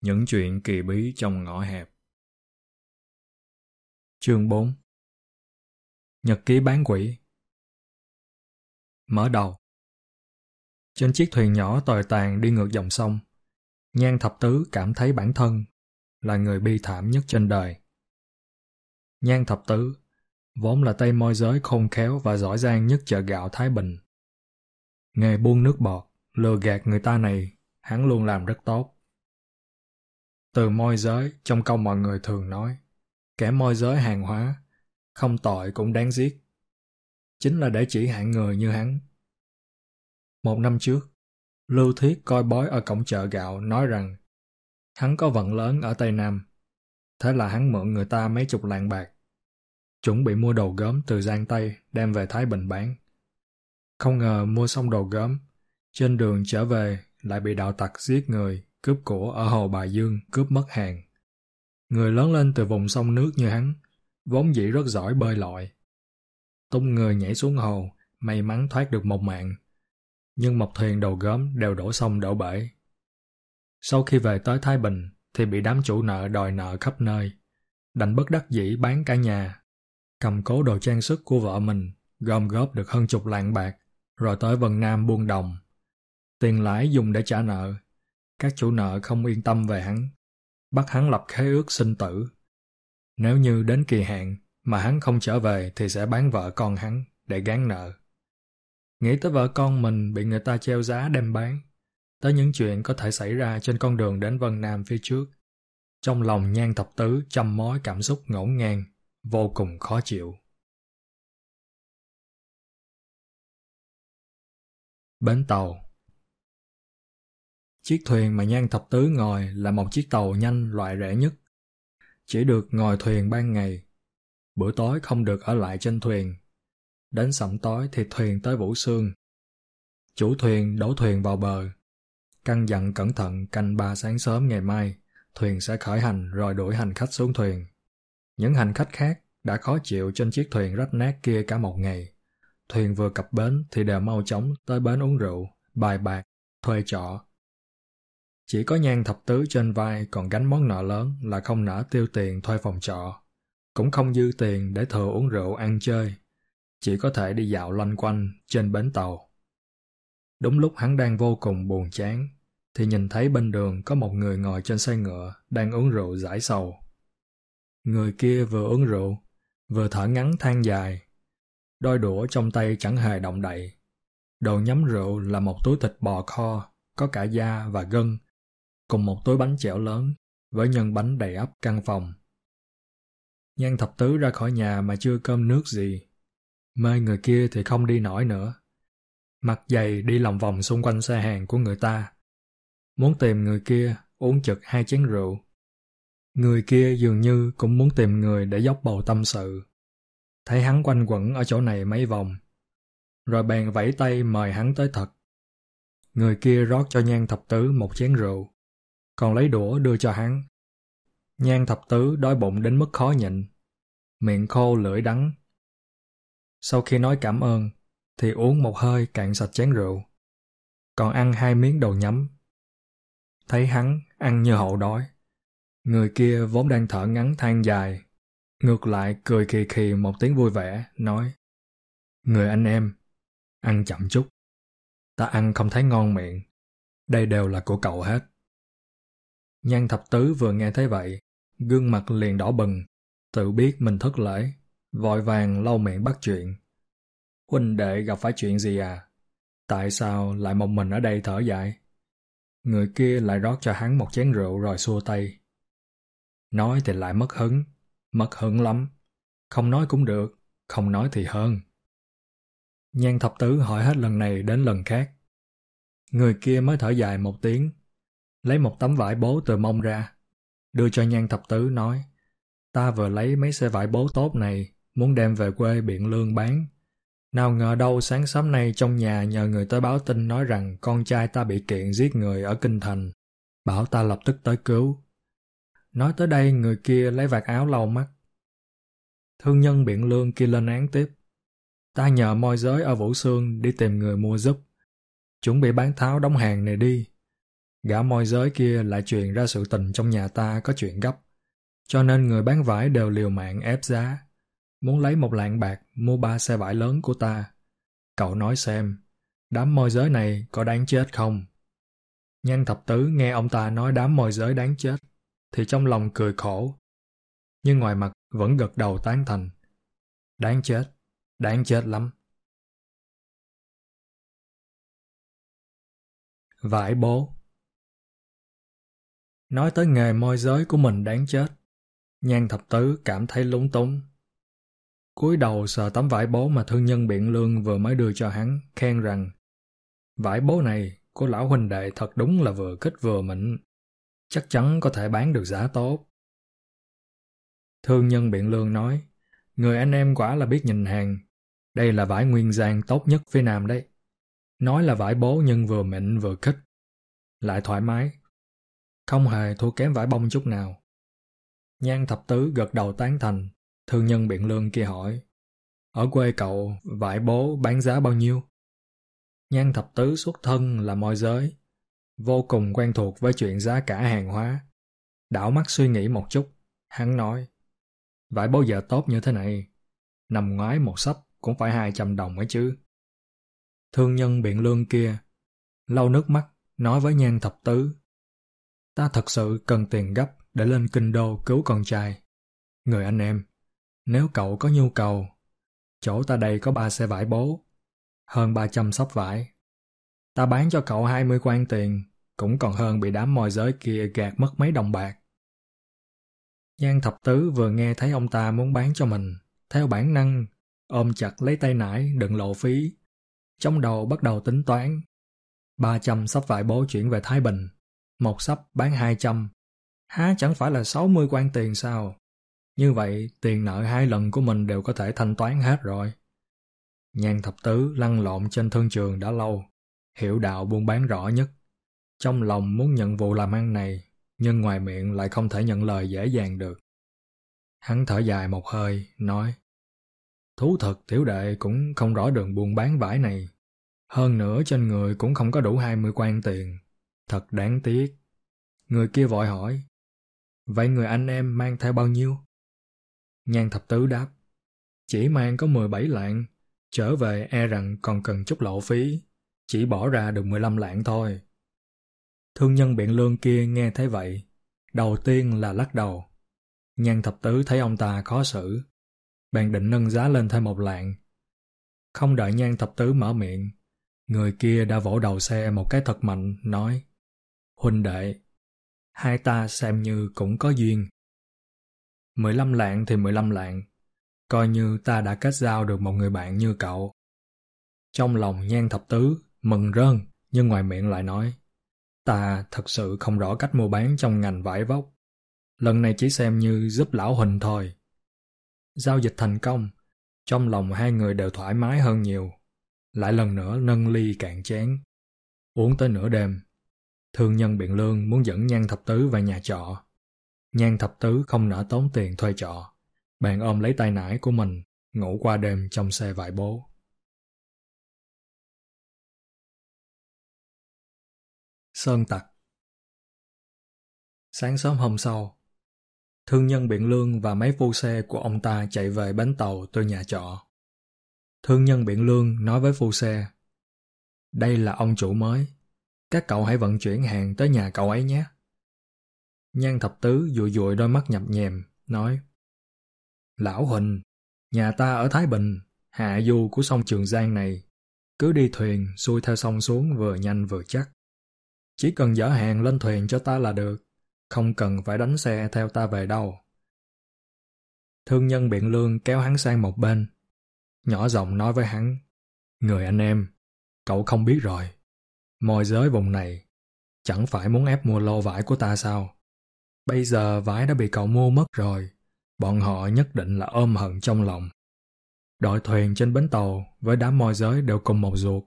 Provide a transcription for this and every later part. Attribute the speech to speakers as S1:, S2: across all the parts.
S1: Những chuyện kỳ bí trong ngõ hẹp Chương 4 Nhật ký bán quỷ Mở đầu Trên chiếc thuyền nhỏ tồi tàn đi ngược dòng sông, Nhan Thập Tứ cảm thấy bản thân là người bi thảm nhất trên đời. Nhan Thập Tứ vốn là tay môi giới khôn khéo và giỏi giang nhất chợ gạo Thái Bình. Nghề buôn nước bọt, lừa gạt người ta này, hắn luôn làm rất tốt. Từ môi giới, trong câu mọi người thường nói, kẻ môi giới hàng hóa, không tội cũng đáng giết. Chính là để chỉ hạng người như hắn. Một năm trước, Lưu Thiết coi bói ở cổng chợ gạo nói rằng hắn có vận lớn ở Tây Nam. Thế là hắn mượn người ta mấy chục lạng bạc. Chuẩn bị mua đồ gốm từ Giang Tây đem về Thái Bình bán. Không ngờ mua xong đồ gốm, trên đường trở về lại bị đạo tặc giết người cướp của ở Hồ Bà Dương cướp mất hàng. Người lớn lên từ vùng sông nước như hắn, vốn dĩ rất giỏi bơi lội. Tung người nhảy xuống hồ, may mắn thoát được một mạng. Nhưng một thuyền đầu gớm đều đổ sông đổ bể. Sau khi về tới Thái Bình, thì bị đám chủ nợ đòi nợ khắp nơi. Đành bất đắc dĩ bán cả nhà. Cầm cố đồ trang sức của vợ mình, gom góp được hơn chục lạng bạc, rồi tới Vân Nam buôn đồng. Tiền lãi dùng để trả nợ, các chủ nợ không yên tâm về hắn, bắt hắn lập khế ước sinh tử. Nếu như đến kỳ hạn mà hắn không trở về thì sẽ bán vợ con hắn để gán nợ. Nghĩ tới vợ con mình bị người ta treo giá đem bán, tới những chuyện có thể xảy ra trên con đường đến Vân Nam phía trước. Trong lòng nhan thập tứ trăm mối cảm xúc ngổn ngang, vô cùng khó chịu. Bến tàu Chiếc thuyền mà Nhan Thập Tứ ngồi là một chiếc tàu nhanh loại rẻ nhất. Chỉ được ngồi thuyền ban ngày. Bữa tối không được ở lại trên thuyền. Đến sẩm tối thì thuyền tới Vũ Sương. Chủ thuyền đổ thuyền vào bờ. Căn dặn cẩn thận canh ba sáng sớm ngày mai, thuyền sẽ khởi hành rồi đuổi hành khách xuống thuyền. Những hành khách khác đã khó chịu trên chiếc thuyền rách nát kia cả một ngày. Thuyền vừa cập bến thì đều mau chóng tới bến uống rượu, bài bạc, thuê trọ, chỉ có nhan thập tứ trên vai còn gánh món nợ lớn là không nỡ tiêu tiền thuê phòng trọ. Cũng không dư tiền để thừa uống rượu ăn chơi. Chỉ có thể đi dạo loanh quanh trên bến tàu. Đúng lúc hắn đang vô cùng buồn chán, thì nhìn thấy bên đường có một người ngồi trên xe ngựa đang uống rượu giải sầu. Người kia vừa uống rượu, vừa thở ngắn than dài. Đôi đũa trong tay chẳng hề động đậy. Đồ nhắm rượu là một túi thịt bò kho, có cả da và gân, cùng một túi bánh chẻo lớn với nhân bánh đầy ắp căn phòng. Nhan thập tứ ra khỏi nhà mà chưa cơm nước gì. Mê người kia thì không đi nổi nữa. Mặt dày đi lòng vòng xung quanh xe hàng của người ta. Muốn tìm người kia, uống chực hai chén rượu. Người kia dường như cũng muốn tìm người để dốc bầu tâm sự. Thấy hắn quanh quẩn ở chỗ này mấy vòng. Rồi bèn vẫy tay mời hắn tới thật. Người kia rót cho nhan thập tứ một chén rượu còn lấy đũa đưa cho hắn. Nhan thập tứ đói bụng đến mức khó nhịn, miệng khô lưỡi đắng. Sau khi nói cảm ơn, thì uống một hơi cạn sạch chén rượu, còn ăn hai miếng đầu nhắm. Thấy hắn ăn như hậu đói, người kia vốn đang thở ngắn than dài, ngược lại cười khì khì một tiếng vui vẻ, nói Người anh em, ăn chậm chút. Ta ăn không thấy ngon miệng, đây đều là của cậu hết. Nhan thập tứ vừa nghe thấy vậy, gương mặt liền đỏ bừng, tự biết mình thất lễ, vội vàng lau miệng bắt chuyện. Huynh đệ gặp phải chuyện gì à? Tại sao lại một mình ở đây thở dài? Người kia lại rót cho hắn một chén rượu rồi xua tay. Nói thì lại mất hứng, mất hứng lắm. Không nói cũng được, không nói thì hơn. Nhan thập tứ hỏi hết lần này đến lần khác. Người kia mới thở dài một tiếng, lấy một tấm vải bố từ mông ra, đưa cho nhan thập tứ nói, ta vừa lấy mấy xe vải bố tốt này, muốn đem về quê biện lương bán. Nào ngờ đâu sáng sớm nay trong nhà nhờ người tới báo tin nói rằng con trai ta bị kiện giết người ở Kinh Thành, bảo ta lập tức tới cứu. Nói tới đây người kia lấy vạt áo lau mắt. Thương nhân biện lương kia lên án tiếp. Ta nhờ môi giới ở Vũ Sương đi tìm người mua giúp. Chuẩn bị bán tháo đóng hàng này đi Gã môi giới kia lại truyền ra sự tình trong nhà ta có chuyện gấp. Cho nên người bán vải đều liều mạng ép giá. Muốn lấy một lạng bạc mua ba xe vải lớn của ta. Cậu nói xem, đám môi giới này có đáng chết không? Nhan thập tứ nghe ông ta nói đám môi giới đáng chết, thì trong lòng cười khổ. Nhưng ngoài mặt vẫn gật đầu tán thành. Đáng chết, đáng chết lắm. Vải bố Nói tới nghề môi giới của mình đáng chết. Nhan thập tứ cảm thấy lúng túng. cúi đầu sờ tấm vải bố mà thương nhân biện lương vừa mới đưa cho hắn, khen rằng Vải bố này của lão huynh đệ thật đúng là vừa kích vừa mịn. Chắc chắn có thể bán được giá tốt. Thương nhân biện lương nói Người anh em quả là biết nhìn hàng. Đây là vải nguyên giang tốt nhất phía Nam đấy. Nói là vải bố nhưng vừa mịn vừa kích. Lại thoải mái, không hề thua kém vải bông chút nào. Nhan thập tứ gật đầu tán thành, thương nhân biện lương kia hỏi. Ở quê cậu, vải bố bán giá bao nhiêu? Nhan thập tứ xuất thân là môi giới, vô cùng quen thuộc với chuyện giá cả hàng hóa. Đảo mắt suy nghĩ một chút, hắn nói. Vải bố giờ tốt như thế này, nằm ngoái một sấp cũng phải 200 đồng ấy chứ. Thương nhân biện lương kia, lau nước mắt, nói với nhan thập tứ Ta thật sự cần tiền gấp để lên kinh đô cứu con trai. Người anh em, nếu cậu có nhu cầu, chỗ ta đây có ba xe vải bố, hơn 300 sóc vải. Ta bán cho cậu 20 quan tiền, cũng còn hơn bị đám môi giới kia gạt mất mấy đồng bạc. Nhan thập tứ vừa nghe thấy ông ta muốn bán cho mình, theo bản năng, ôm chặt lấy tay nải đừng lộ phí. Trong đầu bắt đầu tính toán. 300 sắp vải bố chuyển về Thái Bình, một sắp bán 200. Há chẳng phải là 60 quan tiền sao? Như vậy, tiền nợ hai lần của mình đều có thể thanh toán hết rồi. Nhan thập tứ lăn lộn trên thương trường đã lâu, hiểu đạo buôn bán rõ nhất. Trong lòng muốn nhận vụ làm ăn này, nhưng ngoài miệng lại không thể nhận lời dễ dàng được. Hắn thở dài một hơi, nói Thú thật tiểu đệ cũng không rõ đường buôn bán vải này. Hơn nữa trên người cũng không có đủ 20 quan tiền. Thật đáng tiếc. Người kia vội hỏi. Vậy người anh em mang theo bao nhiêu? Nhan thập tứ đáp. Chỉ mang có 17 lạng. Trở về e rằng còn cần chút lộ phí. Chỉ bỏ ra được 15 lạng thôi. Thương nhân biện lương kia nghe thấy vậy. Đầu tiên là lắc đầu. Nhan thập tứ thấy ông ta khó xử. Bạn định nâng giá lên thêm một lạng. Không đợi nhan thập tứ mở miệng. Người kia đã vỗ đầu xe một cái thật mạnh, nói Huynh đệ, hai ta xem như cũng có duyên. Mười lăm lạng thì mười lăm lạng, coi như ta đã kết giao được một người bạn như cậu. Trong lòng nhan thập tứ, mừng rơn, nhưng ngoài miệng lại nói, ta thật sự không rõ cách mua bán trong ngành vải vóc. Lần này chỉ xem như giúp lão Huỳnh thôi. Giao dịch thành công, trong lòng hai người đều thoải mái hơn nhiều. Lại lần nữa nâng ly cạn chén. Uống tới nửa đêm, Thương nhân biện lương muốn dẫn Nhan Thập Tứ về nhà trọ. Nhan Thập Tứ không nỡ tốn tiền thuê trọ. Bạn ôm lấy tay nải của mình, ngủ qua đêm trong xe vải bố. Sơn Tặc Sáng sớm hôm sau, thương nhân biện lương và mấy phu xe của ông ta chạy về bến tàu từ nhà trọ. Thương nhân biện lương nói với phu xe, đây là ông chủ mới, các cậu hãy vận chuyển hàng tới nhà cậu ấy nhé. Nhan thập tứ dụi dụi đôi mắt nhập nhèm, nói Lão Huỳnh, nhà ta ở Thái Bình, hạ du của sông Trường Giang này. Cứ đi thuyền, xuôi theo sông xuống vừa nhanh vừa chắc. Chỉ cần dỡ hàng lên thuyền cho ta là được, không cần phải đánh xe theo ta về đâu. Thương nhân biện lương kéo hắn sang một bên, nhỏ giọng nói với hắn, Người anh em, cậu không biết rồi, Môi giới vùng này, chẳng phải muốn ép mua lô vải của ta sao? Bây giờ vải đã bị cậu mua mất rồi, bọn họ nhất định là ôm hận trong lòng. Đội thuyền trên bến tàu với đám môi giới đều cùng một ruột.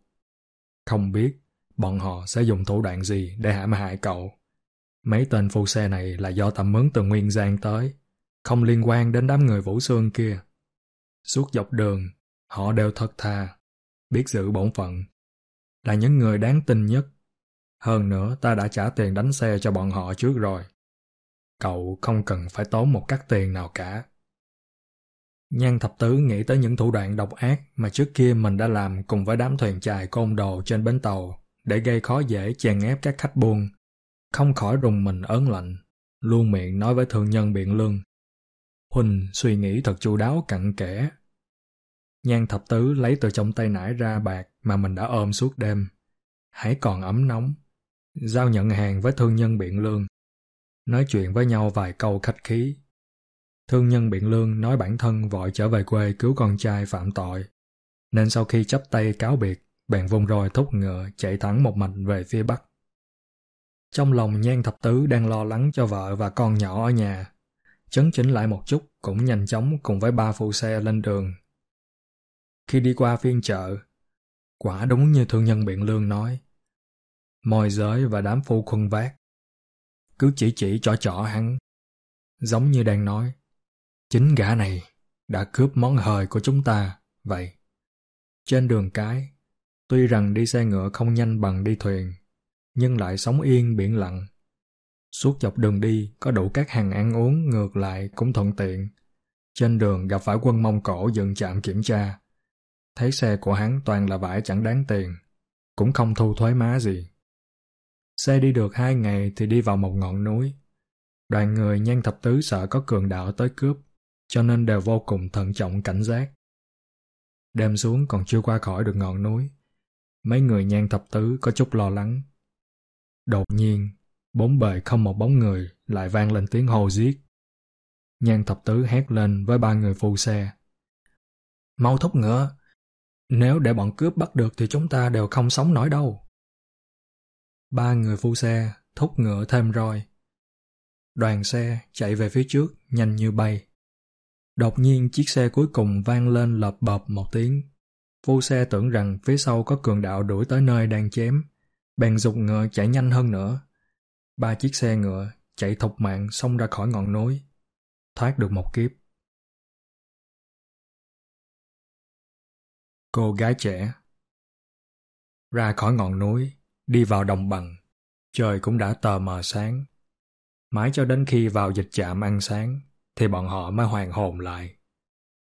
S1: Không biết bọn họ sẽ dùng thủ đoạn gì để hãm hại cậu. Mấy tên phu xe này là do tầm mướn từ Nguyên Giang tới, không liên quan đến đám người Vũ Xương kia. Suốt dọc đường, họ đều thật thà, biết giữ bổn phận là những người đáng tin nhất. Hơn nữa ta đã trả tiền đánh xe cho bọn họ trước rồi. Cậu không cần phải tốn một cắt tiền nào cả. Nhan thập tứ nghĩ tới những thủ đoạn độc ác mà trước kia mình đã làm cùng với đám thuyền chài côn đồ trên bến tàu để gây khó dễ chèn ép các khách buôn. Không khỏi rùng mình ớn lạnh, luôn miệng nói với thương nhân biện lương. Huỳnh suy nghĩ thật chu đáo cặn kẽ. Nhan thập tứ lấy từ trong tay nải ra bạc mà mình đã ôm suốt đêm. Hãy còn ấm nóng. Giao nhận hàng với thương nhân biện lương. Nói chuyện với nhau vài câu khách khí. Thương nhân biện lương nói bản thân vội trở về quê cứu con trai phạm tội. Nên sau khi chấp tay cáo biệt, bèn vùng roi thúc ngựa chạy thẳng một mạch về phía bắc. Trong lòng nhan thập tứ đang lo lắng cho vợ và con nhỏ ở nhà. Chấn chỉnh lại một chút cũng nhanh chóng cùng với ba phụ xe lên đường. Khi đi qua phiên chợ, quả đúng như thương nhân biện lương nói. Môi giới và đám phu khuân vác. Cứ chỉ chỉ trỏ trỏ hắn. Giống như đang nói. Chính gã này đã cướp món hời của chúng ta, vậy. Trên đường cái, tuy rằng đi xe ngựa không nhanh bằng đi thuyền, nhưng lại sống yên biển lặng. Suốt dọc đường đi có đủ các hàng ăn uống ngược lại cũng thuận tiện. Trên đường gặp phải quân Mông Cổ dừng trạm kiểm tra. Thấy xe của hắn toàn là vải chẳng đáng tiền, cũng không thu thuế má gì. Xe đi được hai ngày thì đi vào một ngọn núi. Đoàn người nhan thập tứ sợ có cường đạo tới cướp, cho nên đều vô cùng thận trọng cảnh giác. Đêm xuống còn chưa qua khỏi được ngọn núi. Mấy người nhan thập tứ có chút lo lắng. Đột nhiên, bốn bề không một bóng người lại vang lên tiếng hô giết. Nhan thập tứ hét lên với ba người phu xe. Mau thúc ngựa! Nếu để bọn cướp bắt được thì chúng ta đều không sống nổi đâu. Ba người phu xe, thúc ngựa thêm roi. Đoàn xe chạy về phía trước, nhanh như bay. Đột nhiên chiếc xe cuối cùng vang lên lợp bập một tiếng. Phu xe tưởng rằng phía sau có cường đạo đuổi tới nơi đang chém. Bèn dục ngựa chạy nhanh hơn nữa. Ba chiếc xe ngựa chạy thục mạng xông ra khỏi ngọn núi. Thoát được một kiếp. Cô gái trẻ Ra khỏi ngọn núi, đi vào đồng bằng. Trời cũng đã tờ mờ sáng. Mãi cho đến khi vào dịch trạm ăn sáng, thì bọn họ mới hoàn hồn lại.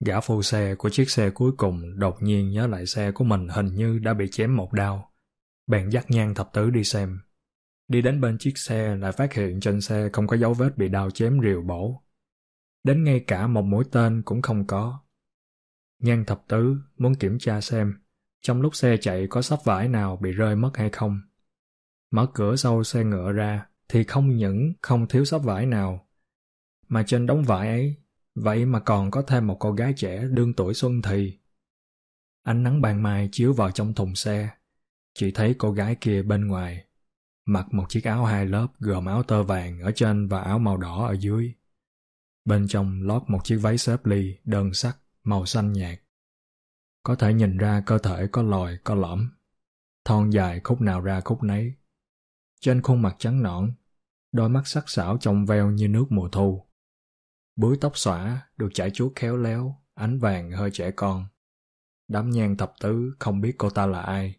S1: Gã phu xe của chiếc xe cuối cùng đột nhiên nhớ lại xe của mình hình như đã bị chém một đao. Bèn dắt nhan thập tứ đi xem. Đi đến bên chiếc xe lại phát hiện trên xe không có dấu vết bị đao chém rìu bổ. Đến ngay cả một mũi tên cũng không có. Nhan thập tứ muốn kiểm tra xem trong lúc xe chạy có sắp vải nào bị rơi mất hay không. Mở cửa sau xe ngựa ra thì không những không thiếu sắp vải nào mà trên đống vải ấy, vậy mà còn có thêm một cô gái trẻ đương tuổi xuân thì. Ánh nắng ban mai chiếu vào trong thùng xe, chỉ thấy cô gái kia bên ngoài, mặc một chiếc áo hai lớp gồm áo tơ vàng ở trên và áo màu đỏ ở dưới. Bên trong lót một chiếc váy xếp ly đơn sắc, màu xanh nhạt. Có thể nhìn ra cơ thể có lồi, có lõm. Thon dài khúc nào ra khúc nấy. Trên khuôn mặt trắng nõn, đôi mắt sắc sảo trong veo như nước mùa thu. Búi tóc xõa, được chải chuốt khéo léo, ánh vàng hơi trẻ con. Đám nhang thập tứ không biết cô ta là ai.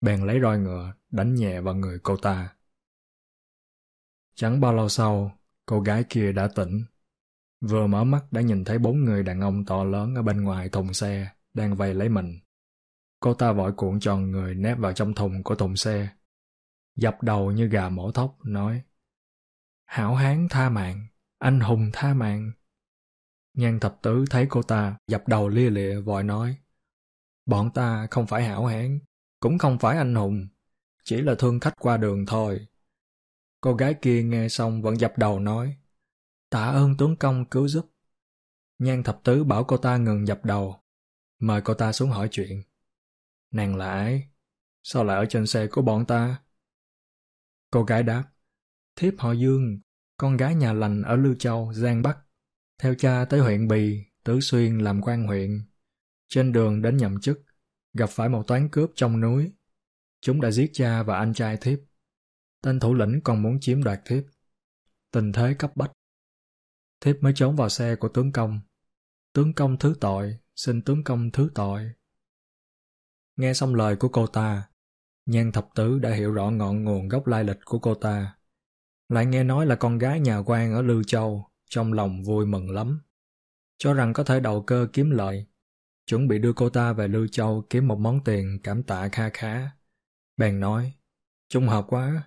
S1: Bèn lấy roi ngựa, đánh nhẹ vào người cô ta. Chẳng bao lâu sau, cô gái kia đã tỉnh. Vừa mở mắt đã nhìn thấy bốn người đàn ông to lớn ở bên ngoài thùng xe, đang vây lấy mình. Cô ta vội cuộn tròn người nép vào trong thùng của thùng xe. Dập đầu như gà mổ thóc, nói Hảo hán tha mạng, anh hùng tha mạng. Nhan thập tứ thấy cô ta dập đầu lia lịa vội nói. Bọn ta không phải hảo hán, cũng không phải anh hùng, chỉ là thương khách qua đường thôi. Cô gái kia nghe xong vẫn dập đầu nói. Tạ ơn tướng công cứu giúp. Nhan thập tứ bảo cô ta ngừng dập đầu, mời cô ta xuống hỏi chuyện. Nàng là ai? Sao lại ở trên xe của bọn ta? Cô gái đáp, thiếp họ Dương, con gái nhà lành ở Lưu Châu, Giang Bắc. Theo cha tới huyện Bì, Tứ Xuyên làm quan huyện. Trên đường đến nhậm chức, gặp phải một toán cướp trong núi. Chúng đã giết cha và anh trai thiếp. Tên thủ lĩnh còn muốn chiếm đoạt thiếp. Tình thế cấp bách. Thiếp mới trốn vào xe của tướng công. Tướng công thứ tội, xin tướng công thứ tội. Nghe xong lời của cô ta, Nhan thập tứ đã hiểu rõ ngọn nguồn gốc lai lịch của cô ta. Lại nghe nói là con gái nhà quan ở Lưu Châu, trong lòng vui mừng lắm. Cho rằng có thể đầu cơ kiếm lợi, chuẩn bị đưa cô ta về Lưu Châu kiếm một món tiền cảm tạ kha khá. Bèn nói, trung hợp quá,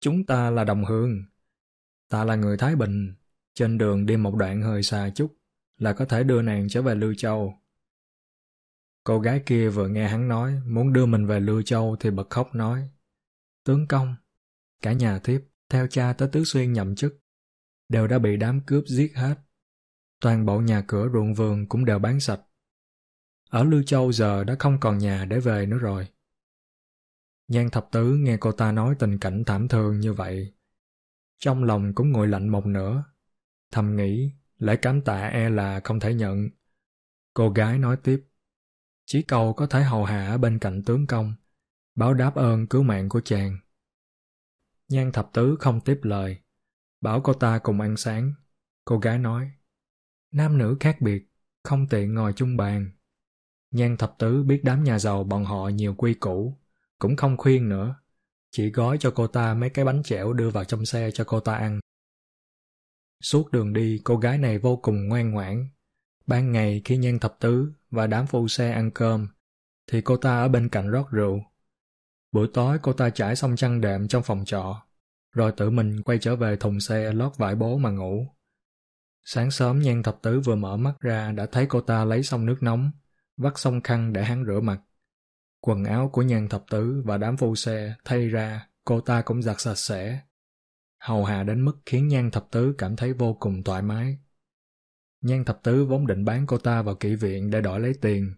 S1: chúng ta là đồng hương. Ta là người Thái Bình, trên đường đi một đoạn hơi xa chút là có thể đưa nàng trở về Lưu Châu. Cô gái kia vừa nghe hắn nói muốn đưa mình về Lưu Châu thì bật khóc nói Tướng công, cả nhà thiếp theo cha tới Tứ Xuyên nhậm chức đều đã bị đám cướp giết hết. Toàn bộ nhà cửa ruộng vườn cũng đều bán sạch. Ở Lưu Châu giờ đã không còn nhà để về nữa rồi. Nhan thập tứ nghe cô ta nói tình cảnh thảm thương như vậy. Trong lòng cũng nguội lạnh một nửa. Thầm nghĩ, lễ cảm tạ e là không thể nhận. Cô gái nói tiếp, chỉ cầu có thể hầu hạ bên cạnh tướng công, báo đáp ơn cứu mạng của chàng. Nhan thập tứ không tiếp lời, bảo cô ta cùng ăn sáng. Cô gái nói, nam nữ khác biệt, không tiện ngồi chung bàn. Nhan thập tứ biết đám nhà giàu bọn họ nhiều quy củ, cũng không khuyên nữa, chỉ gói cho cô ta mấy cái bánh chẻo đưa vào trong xe cho cô ta ăn. Suốt đường đi, cô gái này vô cùng ngoan ngoãn. Ban ngày khi Nhan thập tứ và đám phu xe ăn cơm, thì cô ta ở bên cạnh rót rượu. Buổi tối cô ta trải xong chăn đệm trong phòng trọ, rồi tự mình quay trở về thùng xe lót vải bố mà ngủ. Sáng sớm Nhan thập tứ vừa mở mắt ra đã thấy cô ta lấy xong nước nóng, vắt xong khăn để hắn rửa mặt. Quần áo của Nhan thập tứ và đám phu xe thay ra, cô ta cũng giặt sạch sẽ. Hầu hạ đến mức khiến Nhan thập tứ cảm thấy vô cùng thoải mái. Nhan thập tứ vốn định bán cô ta vào kỹ viện để đổi lấy tiền.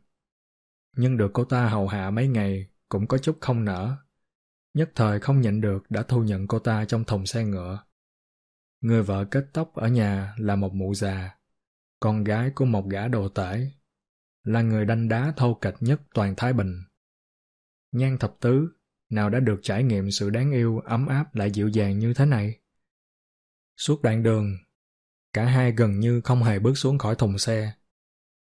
S1: Nhưng được cô ta hầu hạ mấy ngày cũng có chút không nở. Nhất thời không nhận được đã thu nhận cô ta trong thùng xe ngựa. Người vợ kết tóc ở nhà là một mụ già, con gái của một gã đồ tể, là người đanh đá thô kịch nhất toàn Thái Bình. Nhan thập tứ, nào đã được trải nghiệm sự đáng yêu, ấm áp lại dịu dàng như thế này? Suốt đoạn đường, Cả hai gần như không hề bước xuống khỏi thùng xe.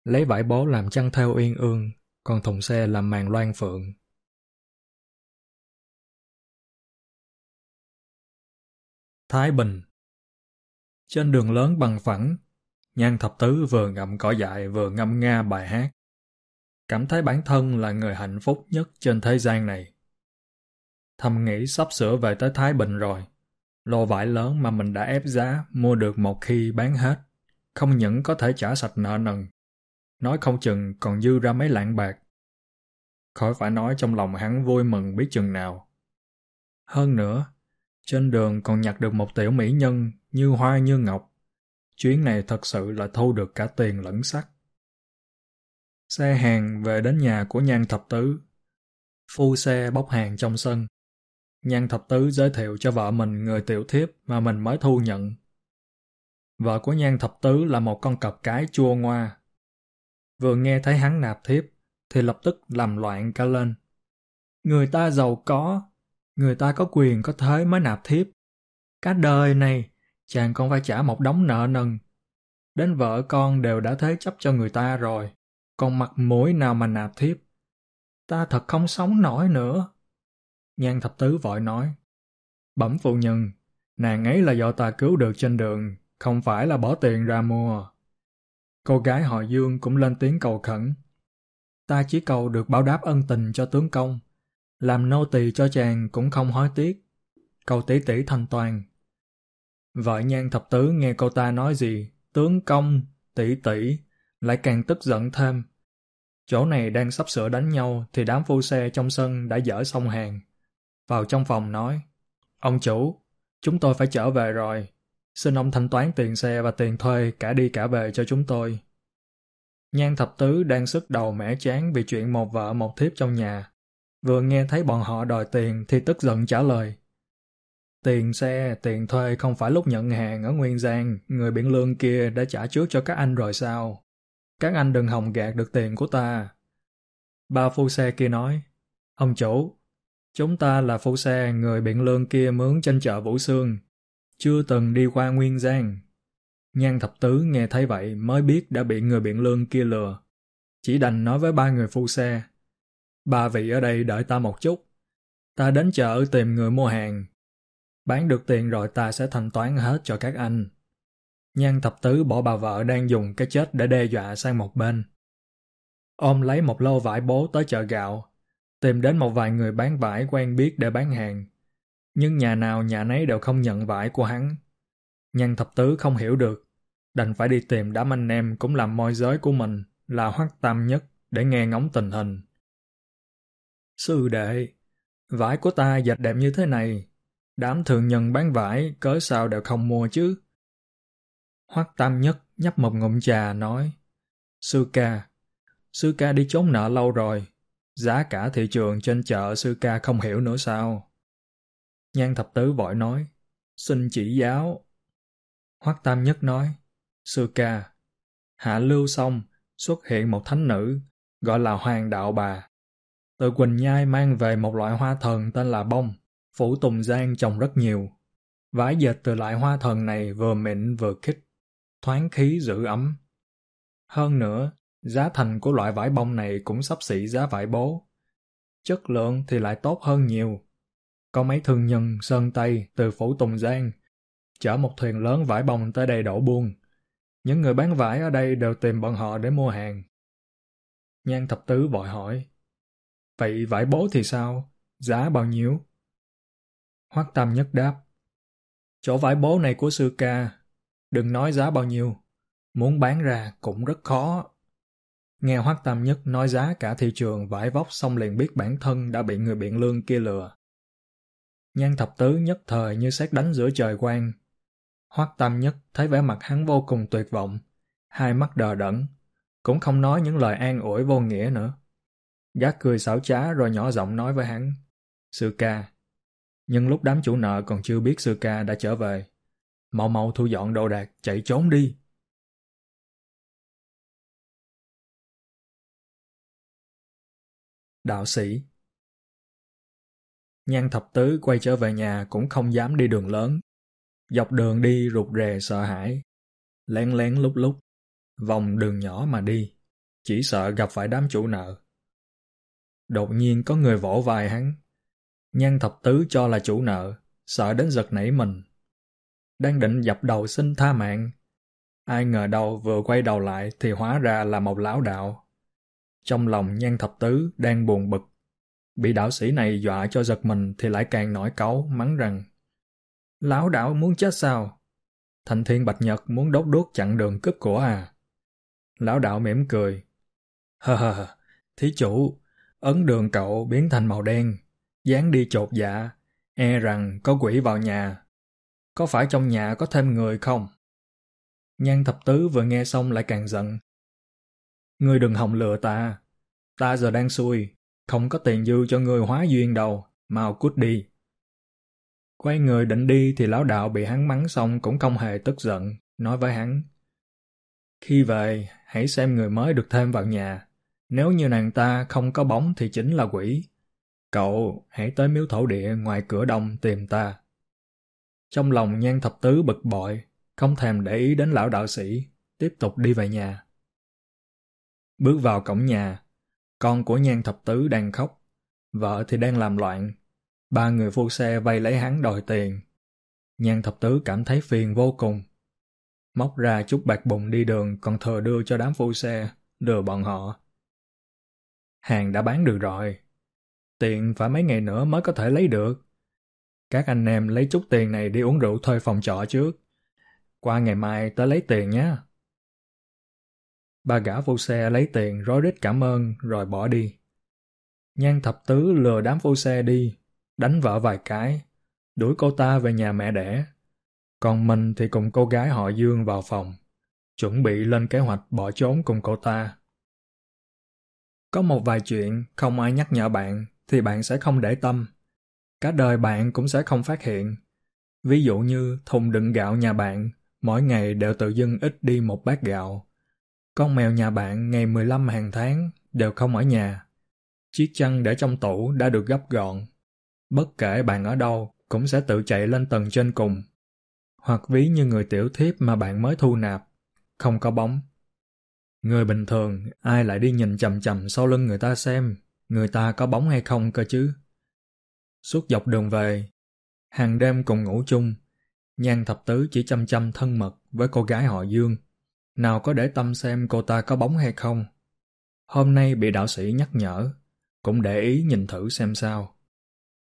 S1: Lấy vải bố làm chăn theo uyên ương, còn thùng xe làm màn loan phượng. Thái Bình Trên đường lớn bằng phẳng, Nhan Thập Tứ vừa ngậm cỏ dại vừa ngâm nga bài hát. Cảm thấy bản thân là người hạnh phúc nhất trên thế gian này. Thầm nghĩ sắp sửa về tới Thái Bình rồi. Lô vải lớn mà mình đã ép giá mua được một khi bán hết. Không những có thể trả sạch nợ nần, nói không chừng còn dư ra mấy lạng bạc. Khỏi phải nói trong lòng hắn vui mừng biết chừng nào. Hơn nữa, trên đường còn nhặt được một tiểu mỹ nhân như hoa như ngọc. Chuyến này thật sự là thu được cả tiền lẫn sắc. Xe hàng về đến nhà của nhan thập tứ. Phu xe bốc hàng trong sân. Nhan thập tứ giới thiệu cho vợ mình người tiểu thiếp mà mình mới thu nhận. Vợ của Nhan thập tứ là một con cọp cái chua ngoa. Vừa nghe thấy hắn nạp thiếp, thì lập tức làm loạn cả lên. Người ta giàu có, người ta có quyền có thế mới nạp thiếp. Cả đời này, chàng còn phải trả một đống nợ nần. Đến vợ con đều đã thế chấp cho người ta rồi, còn mặt mũi nào mà nạp thiếp. Ta thật không sống nổi nữa. Nhan thập tứ vội nói. Bẩm phụ nhân, nàng ấy là do ta cứu được trên đường, không phải là bỏ tiền ra mua. Cô gái họ Dương cũng lên tiếng cầu khẩn. Ta chỉ cầu được báo đáp ân tình cho tướng công, làm nô tỳ cho chàng cũng không hối tiếc. Cầu tỷ tỷ thanh toàn. Vợ nhan thập tứ nghe cô ta nói gì, tướng công, tỷ tỷ, lại càng tức giận thêm. Chỗ này đang sắp sửa đánh nhau thì đám phu xe trong sân đã dỡ xong hàng vào trong phòng nói Ông chủ, chúng tôi phải trở về rồi. Xin ông thanh toán tiền xe và tiền thuê cả đi cả về cho chúng tôi. Nhan thập tứ đang sức đầu mẻ chán vì chuyện một vợ một thiếp trong nhà. Vừa nghe thấy bọn họ đòi tiền thì tức giận trả lời. Tiền xe, tiền thuê không phải lúc nhận hàng ở Nguyên Giang, người biển lương kia đã trả trước cho các anh rồi sao? Các anh đừng hòng gạt được tiền của ta. Ba phu xe kia nói, ông chủ, Chúng ta là phu xe người biện lương kia mướn trên chợ Vũ Sương, chưa từng đi qua Nguyên Giang. Nhan thập tứ nghe thấy vậy mới biết đã bị người biện lương kia lừa. Chỉ đành nói với ba người phu xe. Ba vị ở đây đợi ta một chút. Ta đến chợ tìm người mua hàng. Bán được tiền rồi ta sẽ thanh toán hết cho các anh. Nhan thập tứ bỏ bà vợ đang dùng cái chết để đe dọa sang một bên. Ôm lấy một lô vải bố tới chợ gạo, tìm đến một vài người bán vải quen biết để bán hàng. Nhưng nhà nào nhà nấy đều không nhận vải của hắn. nhân thập tứ không hiểu được, đành phải đi tìm đám anh em cũng làm môi giới của mình là hoắc tam nhất để nghe ngóng tình hình. Sư đệ, vải của ta dệt đẹp như thế này, đám thường nhân bán vải cớ sao đều không mua chứ? Hoắc tam nhất nhấp một ngụm trà nói, Sư ca, sư ca đi trốn nợ lâu rồi, giá cả thị trường trên chợ sư ca không hiểu nữa sao? Nhan thập tứ vội nói, xin chỉ giáo. Hoắc tam nhất nói, sư ca, hạ lưu xong, xuất hiện một thánh nữ, gọi là Hoàng Đạo Bà. Từ Quỳnh Nhai mang về một loại hoa thần tên là bông, phủ Tùng Giang trồng rất nhiều. Vải dệt từ loại hoa thần này vừa mịn vừa khích, thoáng khí giữ ấm. Hơn nữa, giá thành của loại vải bông này cũng sắp xỉ giá vải bố. Chất lượng thì lại tốt hơn nhiều. Có mấy thương nhân Sơn Tây từ phủ Tùng Giang chở một thuyền lớn vải bông tới đây đổ buôn. Những người bán vải ở đây đều tìm bọn họ để mua hàng. Nhan thập tứ vội hỏi. Vậy vải bố thì sao? Giá bao nhiêu? Hoắc Tam Nhất đáp. Chỗ vải bố này của sư ca, đừng nói giá bao nhiêu, muốn bán ra cũng rất khó. Nghe Hoắc Tam Nhất nói giá cả thị trường vải vóc xong liền biết bản thân đã bị người biện lương kia lừa. Nhan thập tứ nhất thời như xét đánh giữa trời quang. Hoắc Tam Nhất thấy vẻ mặt hắn vô cùng tuyệt vọng, hai mắt đờ đẫn, cũng không nói những lời an ủi vô nghĩa nữa. Gác cười xảo trá rồi nhỏ giọng nói với hắn. Sư ca. Nhưng lúc đám chủ nợ còn chưa biết sư ca đã trở về. Mau mau thu dọn đồ đạc, chạy trốn đi. Đạo sĩ Nhan thập tứ quay trở về nhà cũng không dám đi đường lớn. Dọc đường đi rụt rè sợ hãi. Lén lén lúc lúc. Vòng đường nhỏ mà đi. Chỉ sợ gặp phải đám chủ nợ. Đột nhiên có người vỗ vai hắn. Nhan thập tứ cho là chủ nợ, sợ đến giật nảy mình. Đang định dập đầu xin tha mạng. Ai ngờ đâu vừa quay đầu lại thì hóa ra là một lão đạo. Trong lòng nhan thập tứ đang buồn bực. Bị đạo sĩ này dọa cho giật mình thì lại càng nổi cáu, mắng rằng Lão đạo muốn chết sao? Thành thiên bạch nhật muốn đốt đốt chặn đường cướp của à? Lão đạo mỉm cười. Hờ hờ, thí chủ, ấn đường cậu biến thành màu đen, dán đi chột dạ, e rằng có quỷ vào nhà. Có phải trong nhà có thêm người không? Nhan thập tứ vừa nghe xong lại càng giận. Ngươi đừng hòng lừa ta. Ta giờ đang xui, không có tiền dư cho ngươi hóa duyên đâu, mau cút đi. Quay người định đi thì lão đạo bị hắn mắng xong cũng không hề tức giận, nói với hắn. Khi về, hãy xem người mới được thêm vào nhà. Nếu như nàng ta không có bóng thì chính là quỷ. Cậu hãy tới miếu thổ địa ngoài cửa đông tìm ta. Trong lòng nhan thập tứ bực bội, không thèm để ý đến lão đạo sĩ, tiếp tục đi về nhà. Bước vào cổng nhà, con của nhan thập tứ đang khóc, vợ thì đang làm loạn. Ba người phu xe vây lấy hắn đòi tiền. Nhan thập tứ cảm thấy phiền vô cùng. Móc ra chút bạc bụng đi đường còn thừa đưa cho đám phu xe, lừa bọn họ. Hàng đã bán được rồi. Tiền phải mấy ngày nữa mới có thể lấy được. Các anh em lấy chút tiền này đi uống rượu thuê phòng trọ trước. Qua ngày mai tới lấy tiền nhé. Ba gã phu xe lấy tiền rối rít cảm ơn rồi bỏ đi. Nhan thập tứ lừa đám phu xe đi, đánh vợ vài cái, đuổi cô ta về nhà mẹ đẻ. Còn mình thì cùng cô gái họ Dương vào phòng, chuẩn bị lên kế hoạch bỏ trốn cùng cô ta. Có một vài chuyện không ai nhắc nhở bạn thì bạn sẽ không để tâm. Cả đời bạn cũng sẽ không phát hiện. Ví dụ như thùng đựng gạo nhà bạn mỗi ngày đều tự dưng ít đi một bát gạo. Con mèo nhà bạn ngày 15 hàng tháng đều không ở nhà. Chiếc chăn để trong tủ đã được gấp gọn. Bất kể bạn ở đâu cũng sẽ tự chạy lên tầng trên cùng. Hoặc ví như người tiểu thiếp mà bạn mới thu nạp, không có bóng. Người bình thường, ai lại đi nhìn chầm chầm sau lưng người ta xem, người ta có bóng hay không cơ chứ? Suốt dọc đường về, hàng đêm cùng ngủ chung, Nhan thập tứ chỉ chăm chăm thân mật với cô gái họ Dương. Nào có để tâm xem cô ta có bóng hay không. Hôm nay bị đạo sĩ nhắc nhở, cũng để ý nhìn thử xem sao.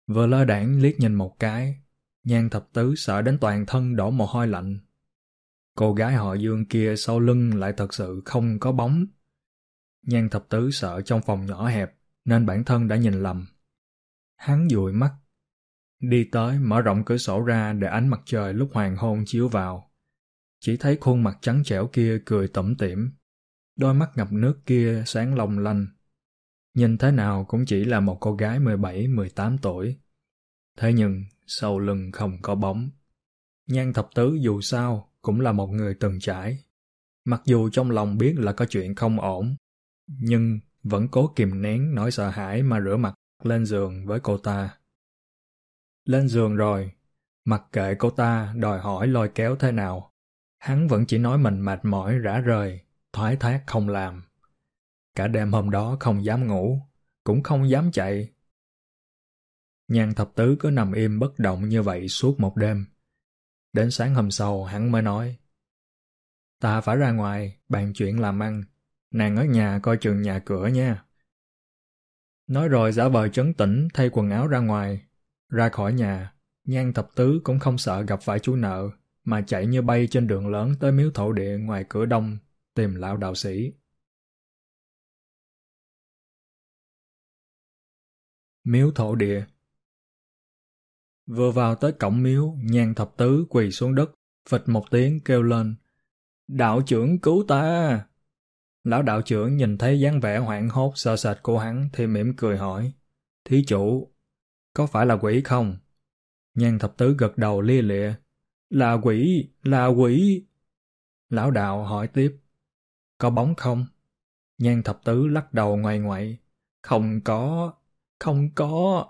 S1: Vừa lơ đảng liếc nhìn một cái, nhan thập tứ sợ đến toàn thân đổ mồ hôi lạnh. Cô gái họ Dương kia sau lưng lại thật sự không có bóng. Nhan thập tứ sợ trong phòng nhỏ hẹp, nên bản thân đã nhìn lầm. Hắn dụi mắt, đi tới mở rộng cửa sổ ra để ánh mặt trời lúc hoàng hôn chiếu vào. Chỉ thấy khuôn mặt trắng trẻo kia cười tẩm tỉm, đôi mắt ngập nước kia sáng long lanh. Nhìn thế nào cũng chỉ là một cô gái 17-18 tuổi. Thế nhưng, sau lưng không có bóng. Nhan thập tứ dù sao cũng là một người từng trải. Mặc dù trong lòng biết là có chuyện không ổn, nhưng vẫn cố kìm nén nỗi sợ hãi mà rửa mặt lên giường với cô ta. Lên giường rồi, mặc kệ cô ta đòi hỏi lôi kéo thế nào, hắn vẫn chỉ nói mình mệt mỏi rã rời, thoái thác không làm. Cả đêm hôm đó không dám ngủ, cũng không dám chạy. Nhan thập tứ cứ nằm im bất động như vậy suốt một đêm. Đến sáng hôm sau hắn mới nói Ta phải ra ngoài, bàn chuyện làm ăn. Nàng ở nhà coi chừng nhà cửa nha. Nói rồi giả vờ chấn tĩnh thay quần áo ra ngoài. Ra khỏi nhà, nhan thập tứ cũng không sợ gặp phải chú nợ, mà chạy như bay trên đường lớn tới miếu thổ địa ngoài cửa đông, tìm lão đạo sĩ. Miếu thổ địa Vừa vào tới cổng miếu, nhan thập tứ quỳ xuống đất, phịch một tiếng kêu lên. Đạo trưởng cứu ta! Lão đạo trưởng nhìn thấy dáng vẻ hoảng hốt sợ sệt của hắn thì mỉm cười hỏi. Thí chủ, có phải là quỷ không? Nhan thập tứ gật đầu lia lịa. Là quỷ, là quỷ. Lão đạo hỏi tiếp. Có bóng không? Nhan thập tứ lắc đầu ngoài ngoại. Không có, không có.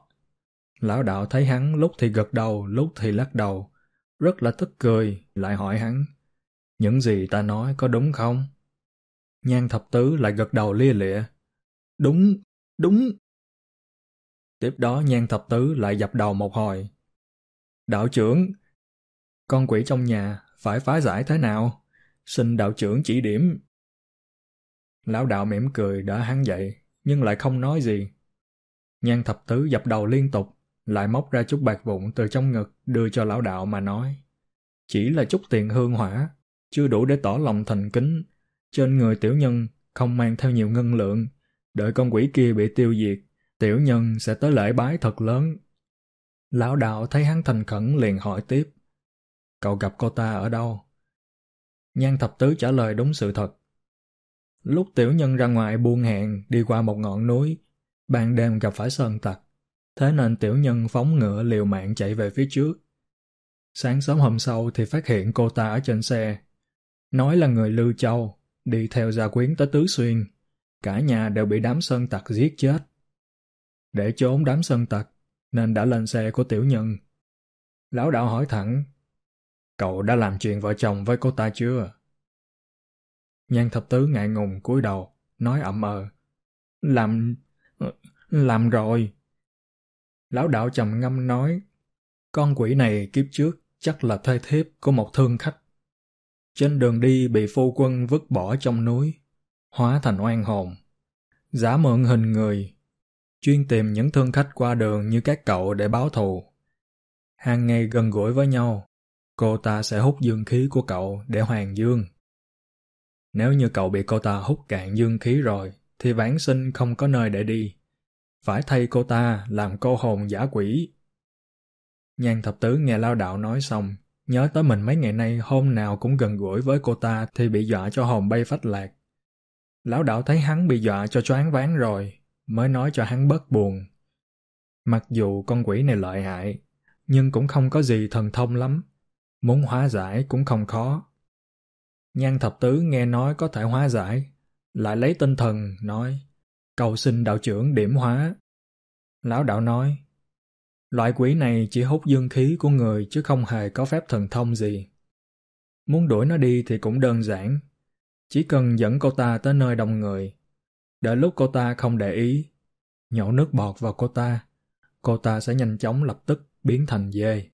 S1: Lão đạo thấy hắn lúc thì gật đầu, lúc thì lắc đầu. Rất là tức cười, lại hỏi hắn. Những gì ta nói có đúng không? Nhan thập tứ lại gật đầu lia lịa. Đúng, đúng. Tiếp đó nhan thập tứ lại dập đầu một hồi. Đạo trưởng, con quỷ trong nhà phải phá giải thế nào? Xin đạo trưởng chỉ điểm. Lão đạo mỉm cười đã hắn dậy, nhưng lại không nói gì. Nhan thập tứ dập đầu liên tục, lại móc ra chút bạc vụn từ trong ngực đưa cho lão đạo mà nói. Chỉ là chút tiền hương hỏa, chưa đủ để tỏ lòng thành kính. Trên người tiểu nhân không mang theo nhiều ngân lượng, đợi con quỷ kia bị tiêu diệt, tiểu nhân sẽ tới lễ bái thật lớn. Lão đạo thấy hắn thành khẩn liền hỏi tiếp. Cậu gặp cô ta ở đâu? Nhan thập tứ trả lời đúng sự thật. Lúc tiểu nhân ra ngoài buôn hẹn đi qua một ngọn núi, ban đêm gặp phải sơn tặc. Thế nên tiểu nhân phóng ngựa liều mạng chạy về phía trước. Sáng sớm hôm sau thì phát hiện cô ta ở trên xe. Nói là người Lưu Châu, đi theo gia quyến tới Tứ Xuyên. Cả nhà đều bị đám sơn tặc giết chết. Để trốn đám sơn tặc, nên đã lên xe của tiểu nhân. Lão đạo hỏi thẳng, cậu đã làm chuyện vợ chồng với cô ta chưa? Nhan thập tứ ngại ngùng cúi đầu, nói ậm ờ. Làm... làm rồi. Lão đạo trầm ngâm nói, con quỷ này kiếp trước chắc là thuê thiếp của một thương khách. Trên đường đi bị phu quân vứt bỏ trong núi, hóa thành oan hồn. Giả mượn hình người, chuyên tìm những thương khách qua đường như các cậu để báo thù. Hàng ngày gần gũi với nhau, cô ta sẽ hút dương khí của cậu để hoàn dương. Nếu như cậu bị cô ta hút cạn dương khí rồi, thì vãng sinh không có nơi để đi phải thay cô ta làm cô hồn giả quỷ. Nhan thập tứ nghe lao đạo nói xong, nhớ tới mình mấy ngày nay hôm nào cũng gần gũi với cô ta thì bị dọa cho hồn bay phách lạc. Lão đạo thấy hắn bị dọa cho choáng váng rồi, mới nói cho hắn bớt buồn. Mặc dù con quỷ này lợi hại, nhưng cũng không có gì thần thông lắm. Muốn hóa giải cũng không khó. Nhan thập tứ nghe nói có thể hóa giải, lại lấy tinh thần nói cầu xin đạo trưởng điểm hóa. Lão đạo nói, loại quỷ này chỉ hút dương khí của người chứ không hề có phép thần thông gì. Muốn đuổi nó đi thì cũng đơn giản. Chỉ cần dẫn cô ta tới nơi đông người. Đợi lúc cô ta không để ý, nhổ nước bọt vào cô ta. cô ta sẽ nhanh chóng lập tức biến thành dê.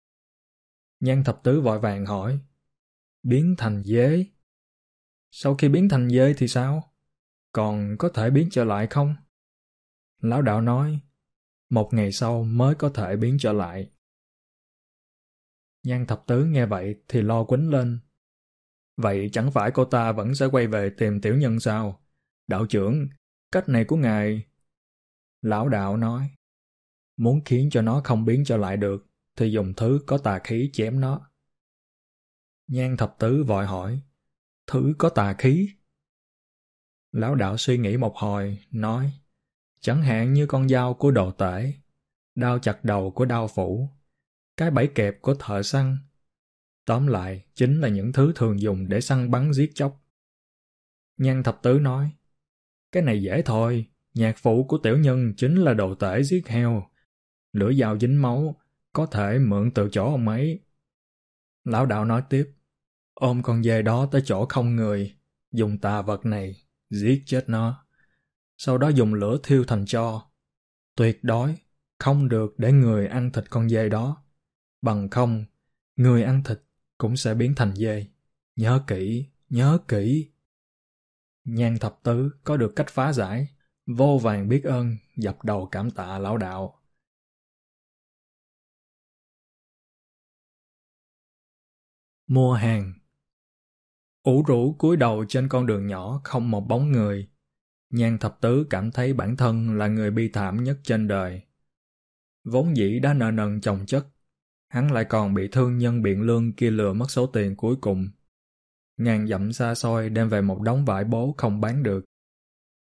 S1: Nhan thập tứ vội vàng hỏi, biến thành dế? Sau khi biến thành dê thì sao? Còn có thể biến trở lại không? Lão đạo nói, một ngày sau mới có thể biến trở lại. Nhan thập tứ nghe vậy thì lo quýnh lên. Vậy chẳng phải cô ta vẫn sẽ quay về tìm tiểu nhân sao? Đạo trưởng, cách này của ngài... Lão đạo nói, muốn khiến cho nó không biến trở lại được thì dùng thứ có tà khí chém nó. Nhan thập tứ vội hỏi, thứ có tà khí? Lão đạo suy nghĩ một hồi, nói, chẳng hạn như con dao của đồ tể, đao chặt đầu của đao phủ, cái bẫy kẹp của thợ săn. Tóm lại, chính là những thứ thường dùng để săn bắn giết chóc. Nhan thập tứ nói, cái này dễ thôi, nhạc phụ của tiểu nhân chính là đồ tể giết heo. Lưỡi dao dính máu, có thể mượn từ chỗ ông ấy. Lão đạo nói tiếp, ôm con dê đó tới chỗ không người, dùng tà vật này, giết chết nó. Sau đó dùng lửa thiêu thành cho. Tuyệt đối, không được để người ăn thịt con dê đó. Bằng không, người ăn thịt cũng sẽ biến thành dê. Nhớ kỹ, nhớ kỹ. Nhan thập tứ có được cách phá giải, vô vàng biết ơn, dập đầu cảm tạ lão đạo. Mua hàng ủ rũ cúi đầu trên con đường nhỏ không một bóng người. Nhan thập tứ cảm thấy bản thân là người bi thảm nhất trên đời. Vốn dĩ đã nợ nần chồng chất, hắn lại còn bị thương nhân biện lương kia lừa mất số tiền cuối cùng. Ngàn dặm xa xôi đem về một đống vải bố không bán được.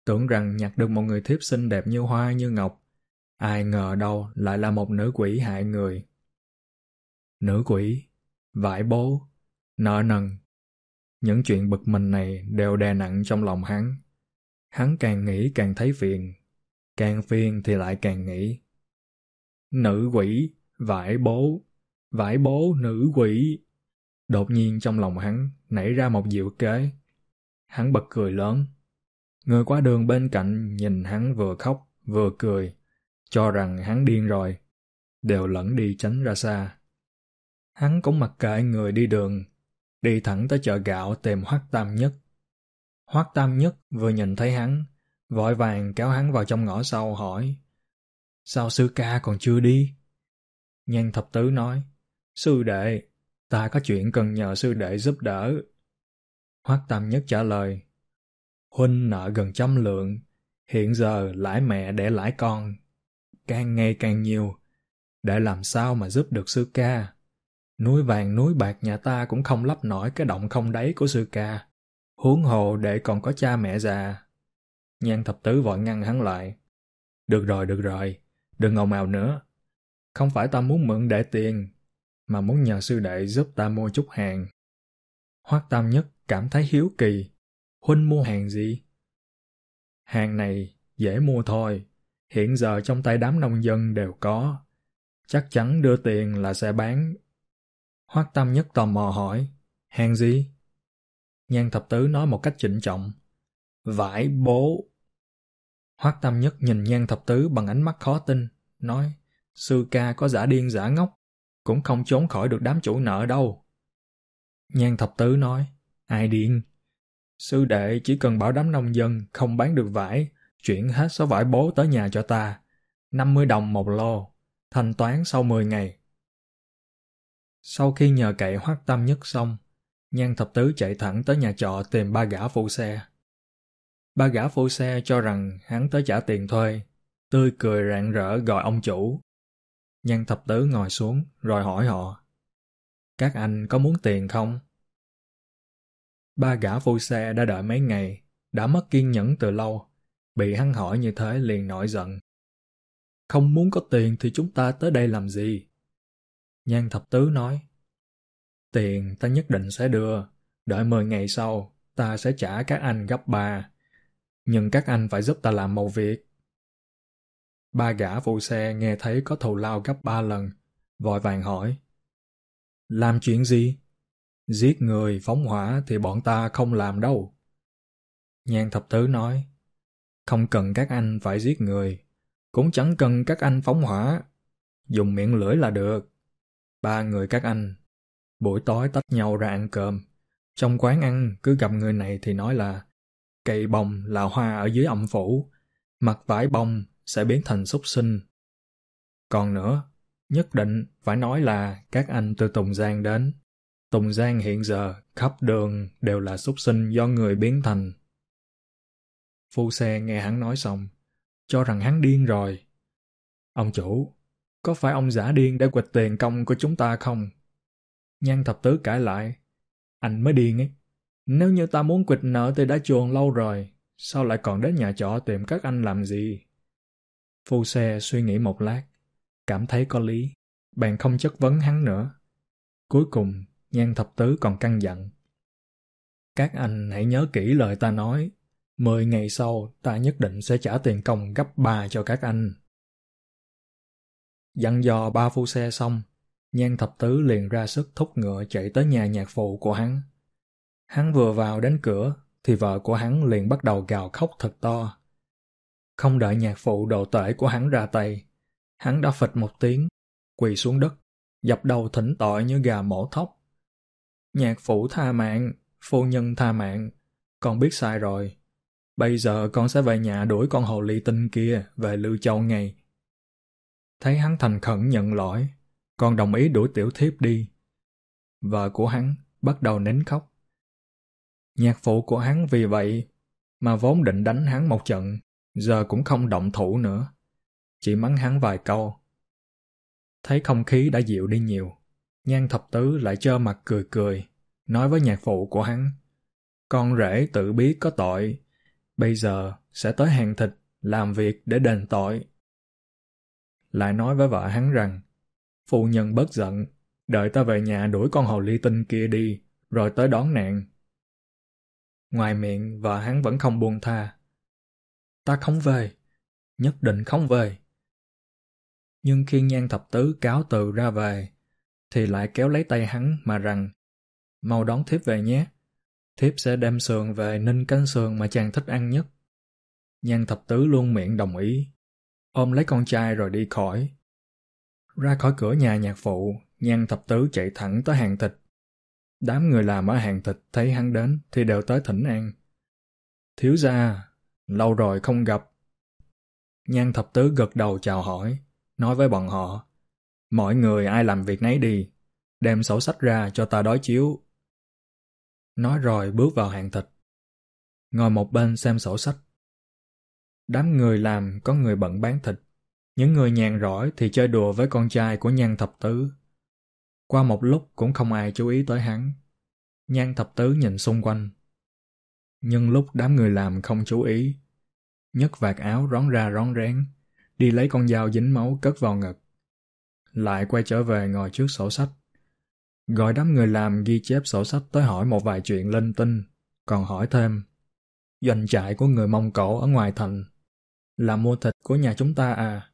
S1: Tưởng rằng nhặt được một người thiếp xinh đẹp như hoa như ngọc, ai ngờ đâu lại là một nữ quỷ hại người. Nữ quỷ, vải bố, nợ nần, những chuyện bực mình này đều đè nặng trong lòng hắn. Hắn càng nghĩ càng thấy phiền, càng phiền thì lại càng nghĩ. Nữ quỷ, vải bố, vải bố nữ quỷ. Đột nhiên trong lòng hắn nảy ra một diệu kế. Hắn bật cười lớn. Người qua đường bên cạnh nhìn hắn vừa khóc vừa cười, cho rằng hắn điên rồi, đều lẫn đi tránh ra xa. Hắn cũng mặc kệ người đi đường, đi thẳng tới chợ gạo tìm Hoắc Tam Nhất. Hoắc Tam Nhất vừa nhìn thấy hắn, vội vàng kéo hắn vào trong ngõ sau hỏi, sao sư ca còn chưa đi? Nhan thập tứ nói, sư đệ, ta có chuyện cần nhờ sư đệ giúp đỡ. Hoắc Tam Nhất trả lời, huynh nợ gần trăm lượng, hiện giờ lãi mẹ để lãi con, càng ngày càng nhiều, để làm sao mà giúp được sư ca. Núi vàng núi bạc nhà ta cũng không lấp nổi cái động không đáy của sư ca. Huống hồ để còn có cha mẹ già. Nhan thập tứ vội ngăn hắn lại. Được rồi, được rồi, đừng ồn ào nữa. Không phải ta muốn mượn để tiền, mà muốn nhờ sư đệ giúp ta mua chút hàng. Hoắc Tam Nhất cảm thấy hiếu kỳ. Huynh mua hàng gì? Hàng này dễ mua thôi. Hiện giờ trong tay đám nông dân đều có. Chắc chắn đưa tiền là sẽ bán Hoắc Tam Nhất tò mò hỏi, hàng gì? Nhan thập tứ nói một cách trịnh trọng, vải bố. Hoắc Tam Nhất nhìn Nhan thập tứ bằng ánh mắt khó tin, nói, sư ca có giả điên giả ngốc, cũng không trốn khỏi được đám chủ nợ đâu. Nhan thập tứ nói, ai điên? Sư đệ chỉ cần bảo đám nông dân không bán được vải, chuyển hết số vải bố tới nhà cho ta. 50 đồng một lô, thanh toán sau 10 ngày. Sau khi nhờ cậy hoắc tâm nhất xong, Nhan thập tứ chạy thẳng tới nhà trọ tìm ba gã phụ xe. Ba gã phụ xe cho rằng hắn tới trả tiền thuê, tươi cười rạng rỡ gọi ông chủ. Nhan thập tứ ngồi xuống rồi hỏi họ, các anh có muốn tiền không? Ba gã phụ xe đã đợi mấy ngày, đã mất kiên nhẫn từ lâu, bị hắn hỏi như thế liền nổi giận. Không muốn có tiền thì chúng ta tới đây làm gì? Nhan thập tứ nói, Tiền ta nhất định sẽ đưa, đợi 10 ngày sau, ta sẽ trả các anh gấp ba. Nhưng các anh phải giúp ta làm một việc. Ba gã phụ xe nghe thấy có thù lao gấp ba lần, vội vàng hỏi. Làm chuyện gì? Giết người, phóng hỏa thì bọn ta không làm đâu. Nhan thập tứ nói, không cần các anh phải giết người, cũng chẳng cần các anh phóng hỏa, dùng miệng lưỡi là được. Ba người các anh, buổi tối tách nhau ra ăn cơm. Trong quán ăn, cứ gặp người này thì nói là cây bông là hoa ở dưới âm phủ, mặt vải bông sẽ biến thành súc sinh. Còn nữa, nhất định phải nói là các anh từ Tùng Giang đến. Tùng Giang hiện giờ khắp đường đều là súc sinh do người biến thành. Phu xe nghe hắn nói xong, cho rằng hắn điên rồi. Ông chủ, có phải ông giả điên để quỵt tiền công của chúng ta không? Nhan thập tứ cãi lại. Anh mới điên ấy. Nếu như ta muốn quịch nợ thì đã chuồn lâu rồi. Sao lại còn đến nhà trọ tìm các anh làm gì? Phu xe suy nghĩ một lát. Cảm thấy có lý. Bèn không chất vấn hắn nữa. Cuối cùng, nhan thập tứ còn căng dặn. Các anh hãy nhớ kỹ lời ta nói. Mười ngày sau, ta nhất định sẽ trả tiền công gấp ba cho các anh. Dặn dò ba phu xe xong, Nhan thập tứ liền ra sức thúc ngựa chạy tới nhà nhạc phụ của hắn. Hắn vừa vào đến cửa, thì vợ của hắn liền bắt đầu gào khóc thật to. Không đợi nhạc phụ đồ tể của hắn ra tay, hắn đã phịch một tiếng, quỳ xuống đất, dập đầu thỉnh tội như gà mổ thóc. Nhạc phụ tha mạng, phu nhân tha mạng, con biết sai rồi. Bây giờ con sẽ về nhà đuổi con hồ ly tinh kia về Lưu Châu ngày. Thấy hắn thành khẩn nhận lỗi, còn đồng ý đuổi tiểu thiếp đi. Vợ của hắn bắt đầu nín khóc. Nhạc phụ của hắn vì vậy mà vốn định đánh hắn một trận, giờ cũng không động thủ nữa. Chỉ mắng hắn vài câu. Thấy không khí đã dịu đi nhiều, nhan thập tứ lại trơ mặt cười cười, nói với nhạc phụ của hắn. Con rể tự biết có tội, bây giờ sẽ tới hàng thịt, làm việc để đền tội. Lại nói với vợ hắn rằng, Phu nhân bất giận, đợi ta về nhà đuổi con hồ ly tinh kia đi, rồi tới đón nạn. Ngoài miệng, vợ hắn vẫn không buông tha. Ta không về, nhất định không về. Nhưng khi nhan thập tứ cáo từ ra về, thì lại kéo lấy tay hắn mà rằng, mau đón thiếp về nhé. Thiếp sẽ đem sườn về ninh cánh sườn mà chàng thích ăn nhất. Nhan thập tứ luôn miệng đồng ý, ôm lấy con trai rồi đi khỏi. Ra khỏi cửa nhà nhạc phụ, nhan thập tứ chạy thẳng tới hàng thịt. Đám người làm ở hàng thịt thấy hắn đến thì đều tới thỉnh an. Thiếu gia, lâu rồi không gặp. Nhan thập tứ gật đầu chào hỏi, nói với bọn họ. Mọi người ai làm việc nấy đi, đem sổ sách ra cho ta đối chiếu. Nói rồi bước vào hàng thịt. Ngồi một bên xem sổ sách. Đám người làm có người bận bán thịt, những người nhàn rỗi thì chơi đùa với con trai của nhan thập tứ. Qua một lúc cũng không ai chú ý tới hắn. Nhan thập tứ nhìn xung quanh. Nhưng lúc đám người làm không chú ý, nhấc vạt áo rón ra rón rén, đi lấy con dao dính máu cất vào ngực. Lại quay trở về ngồi trước sổ sách. Gọi đám người làm ghi chép sổ sách tới hỏi một vài chuyện linh tinh, còn hỏi thêm. Doanh trại của người Mông Cổ ở ngoài thành là mua thịt của nhà chúng ta à?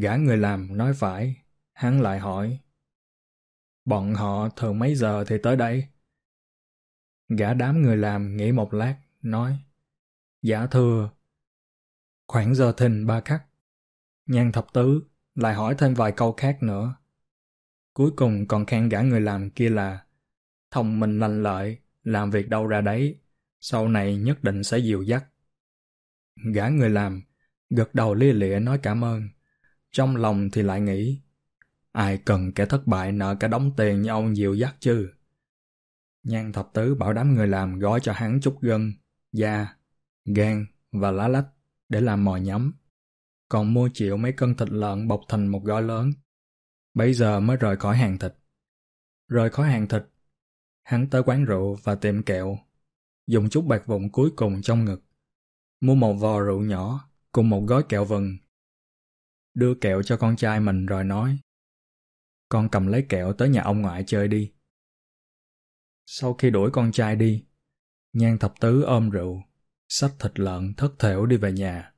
S1: Gã người làm nói phải, hắn lại hỏi. Bọn họ thường mấy giờ thì tới đây? Gã đám người làm nghĩ một lát, nói. Dạ thưa. Khoảng giờ thìn ba khắc. Nhan thập tứ lại hỏi thêm vài câu khác nữa. Cuối cùng còn khen gã người làm kia là thông minh lành lợi, làm việc đâu ra đấy, sau này nhất định sẽ dìu dắt. Gã người làm, gật đầu lia lịa nói cảm ơn. Trong lòng thì lại nghĩ, ai cần kẻ thất bại nợ cả đóng tiền như ông dịu dắt chứ. Nhan thập tứ bảo đám người làm gói cho hắn chút gân, da, gan và lá lách để làm mồi nhắm. Còn mua chịu mấy cân thịt lợn bọc thành một gói lớn. Bây giờ mới rời khỏi hàng thịt. Rời khỏi hàng thịt, hắn tới quán rượu và tiệm kẹo, dùng chút bạc vụn cuối cùng trong ngực. Mua một vò rượu nhỏ cùng một gói kẹo vừng. Đưa kẹo cho con trai mình rồi nói, con cầm lấy kẹo tới nhà ông ngoại chơi đi. Sau khi đuổi con trai đi nhan thập tứ ôm rượu, xách thịt lợn thất thểu đi về nhà.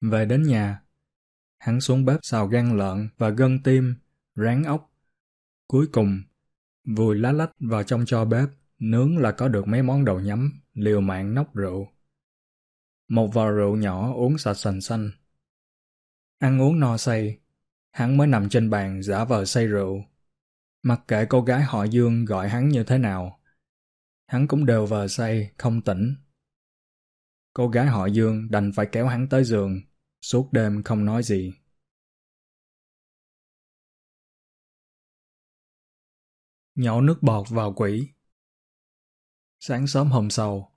S1: Về đến nhà, hắn xuống bếp xào gan lợn và gân tim, rán ốc. Cuối cùng, vùi lá lách vào trong cho bếp, nướng là có được mấy món đầu nhắm, liều mạng nốc rượu một vò rượu nhỏ uống sạch sành xanh Ăn uống no say, Hắn mới nằm trên bàn giả vờ say rượu. Mặc kệ cô gái họ Dương gọi hắn như thế nào, hắn cũng đều vờ say, không tỉnh. Cô gái họ Dương đành phải kéo hắn tới giường, suốt đêm không nói gì. Nhổ nước bọt vào quỷ Sáng sớm hôm sau,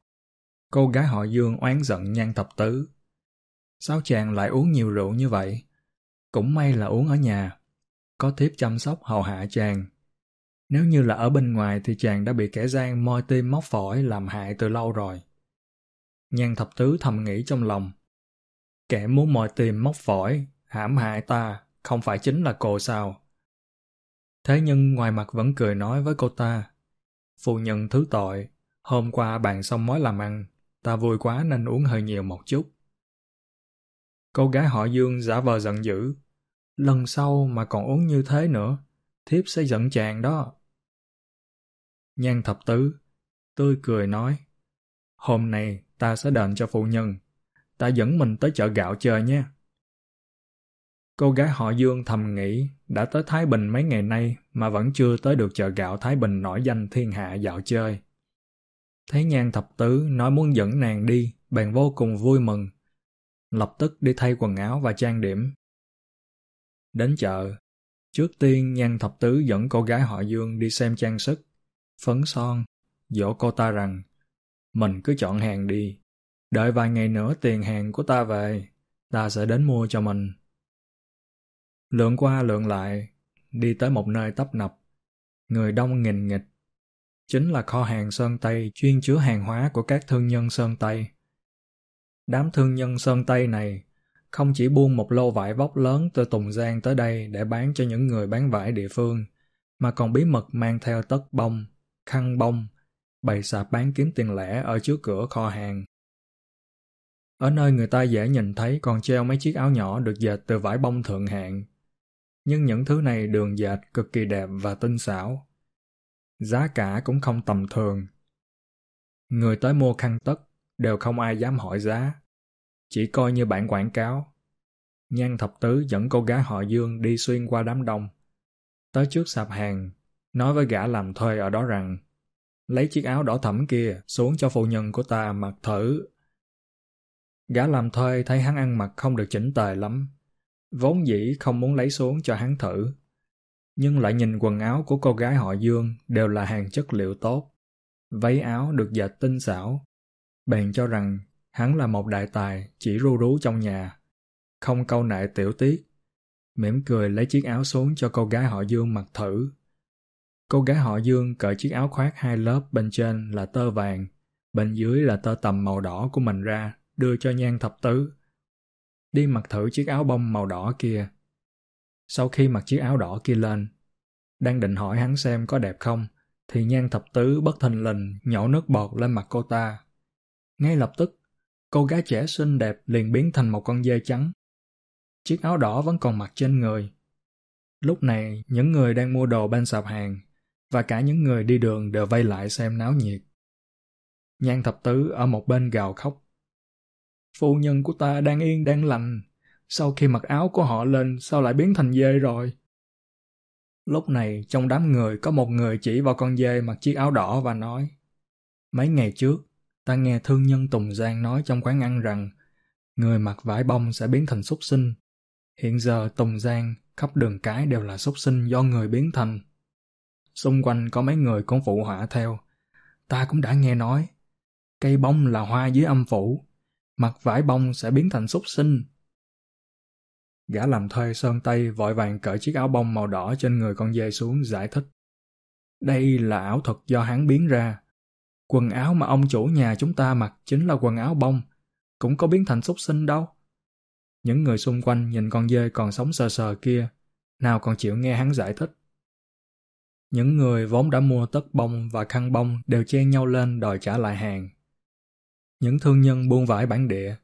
S1: cô gái họ Dương oán giận nhan thập tứ. Sao chàng lại uống nhiều rượu như vậy? Cũng may là uống ở nhà. Có thiếp chăm sóc hầu hạ chàng. Nếu như là ở bên ngoài thì chàng đã bị kẻ gian moi tim móc phổi làm hại từ lâu rồi. Nhan thập tứ thầm nghĩ trong lòng. Kẻ muốn moi tim móc phổi, hãm hại ta, không phải chính là cô sao? Thế nhưng ngoài mặt vẫn cười nói với cô ta. Phụ nhân thứ tội, hôm qua bàn xong mối làm ăn, ta vui quá nên uống hơi nhiều một chút. Cô gái họ Dương giả vờ giận dữ. Lần sau mà còn uống như thế nữa, thiếp sẽ giận chàng đó. Nhan thập tứ, tươi cười nói, hôm nay ta sẽ đền cho phụ nhân, ta dẫn mình tới chợ gạo chơi nhé. Cô gái họ Dương thầm nghĩ đã tới Thái Bình mấy ngày nay mà vẫn chưa tới được chợ gạo Thái Bình nổi danh thiên hạ dạo chơi. Thấy nhan thập tứ nói muốn dẫn nàng đi, bèn vô cùng vui mừng. Lập tức đi thay quần áo và trang điểm. Đến chợ, trước tiên nhan thập tứ dẫn cô gái họ Dương đi xem trang sức, phấn son, dỗ cô ta rằng mình cứ chọn hàng đi, đợi vài ngày nữa tiền hàng của ta về, ta sẽ đến mua cho mình. Lượn qua lượn lại, đi tới một nơi tấp nập. Người đông nghìn nghịch. Chính là kho hàng Sơn Tây chuyên chứa hàng hóa của các thương nhân Sơn Tây. Đám thương nhân Sơn Tây này không chỉ buôn một lô vải vóc lớn từ Tùng Giang tới đây để bán cho những người bán vải địa phương, mà còn bí mật mang theo tất bông, khăn bông, bày sạp bán kiếm tiền lẻ ở trước cửa kho hàng. Ở nơi người ta dễ nhìn thấy còn treo mấy chiếc áo nhỏ được dệt từ vải bông thượng hạng, nhưng những thứ này đường dệt cực kỳ đẹp và tinh xảo. Giá cả cũng không tầm thường. Người tới mua khăn tất đều không ai dám hỏi giá, chỉ coi như bản quảng cáo. Nhan thập tứ dẫn cô gái họ Dương đi xuyên qua đám đông. Tới trước sạp hàng, nói với gã làm thuê ở đó rằng lấy chiếc áo đỏ thẫm kia xuống cho phụ nhân của ta mặc thử. Gã làm thuê thấy hắn ăn mặc không được chỉnh tề lắm, vốn dĩ không muốn lấy xuống cho hắn thử. Nhưng lại nhìn quần áo của cô gái họ Dương đều là hàng chất liệu tốt. Váy áo được dệt tinh xảo. Bèn cho rằng hắn là một đại tài chỉ ru rú trong nhà. Không câu nệ tiểu tiết. Mỉm cười lấy chiếc áo xuống cho cô gái họ Dương mặc thử. Cô gái họ Dương cởi chiếc áo khoác hai lớp bên trên là tơ vàng, bên dưới là tơ tầm màu đỏ của mình ra, đưa cho nhan thập tứ đi mặc thử chiếc áo bông màu đỏ kia. Sau khi mặc chiếc áo đỏ kia lên, đang định hỏi hắn xem có đẹp không, thì nhan thập tứ bất thình lình nhổ nước bọt lên mặt cô ta. Ngay lập tức, cô gái trẻ xinh đẹp liền biến thành một con dê trắng. Chiếc áo đỏ vẫn còn mặc trên người. Lúc này, những người đang mua đồ bên sạp hàng và cả những người đi đường đều vây lại xem náo nhiệt. Nhan thập tứ ở một bên gào khóc. Phu nhân của ta đang yên đang lành. Sau khi mặc áo của họ lên, sao lại biến thành dê rồi? Lúc này, trong đám người có một người chỉ vào con dê mặc chiếc áo đỏ và nói Mấy ngày trước, ta nghe thương nhân Tùng Giang nói trong quán ăn rằng người mặc vải bông sẽ biến thành súc sinh. Hiện giờ Tùng Giang, khắp đường cái đều là súc sinh do người biến thành. Xung quanh có mấy người cũng phụ họa theo. Ta cũng đã nghe nói, cây bông là hoa dưới âm phủ, mặc vải bông sẽ biến thành súc sinh. Gã làm thuê sơn tây vội vàng cởi chiếc áo bông màu đỏ trên người con dê xuống giải thích. Đây là ảo thuật do hắn biến ra. Quần áo mà ông chủ nhà chúng ta mặc chính là quần áo bông, cũng có biến thành súc sinh đâu. Những người xung quanh nhìn con dê còn sống sờ sờ kia, nào còn chịu nghe hắn giải thích. Những người vốn đã mua tất bông và khăn bông đều chen nhau lên đòi trả lại hàng. Những thương nhân buôn vải bản địa,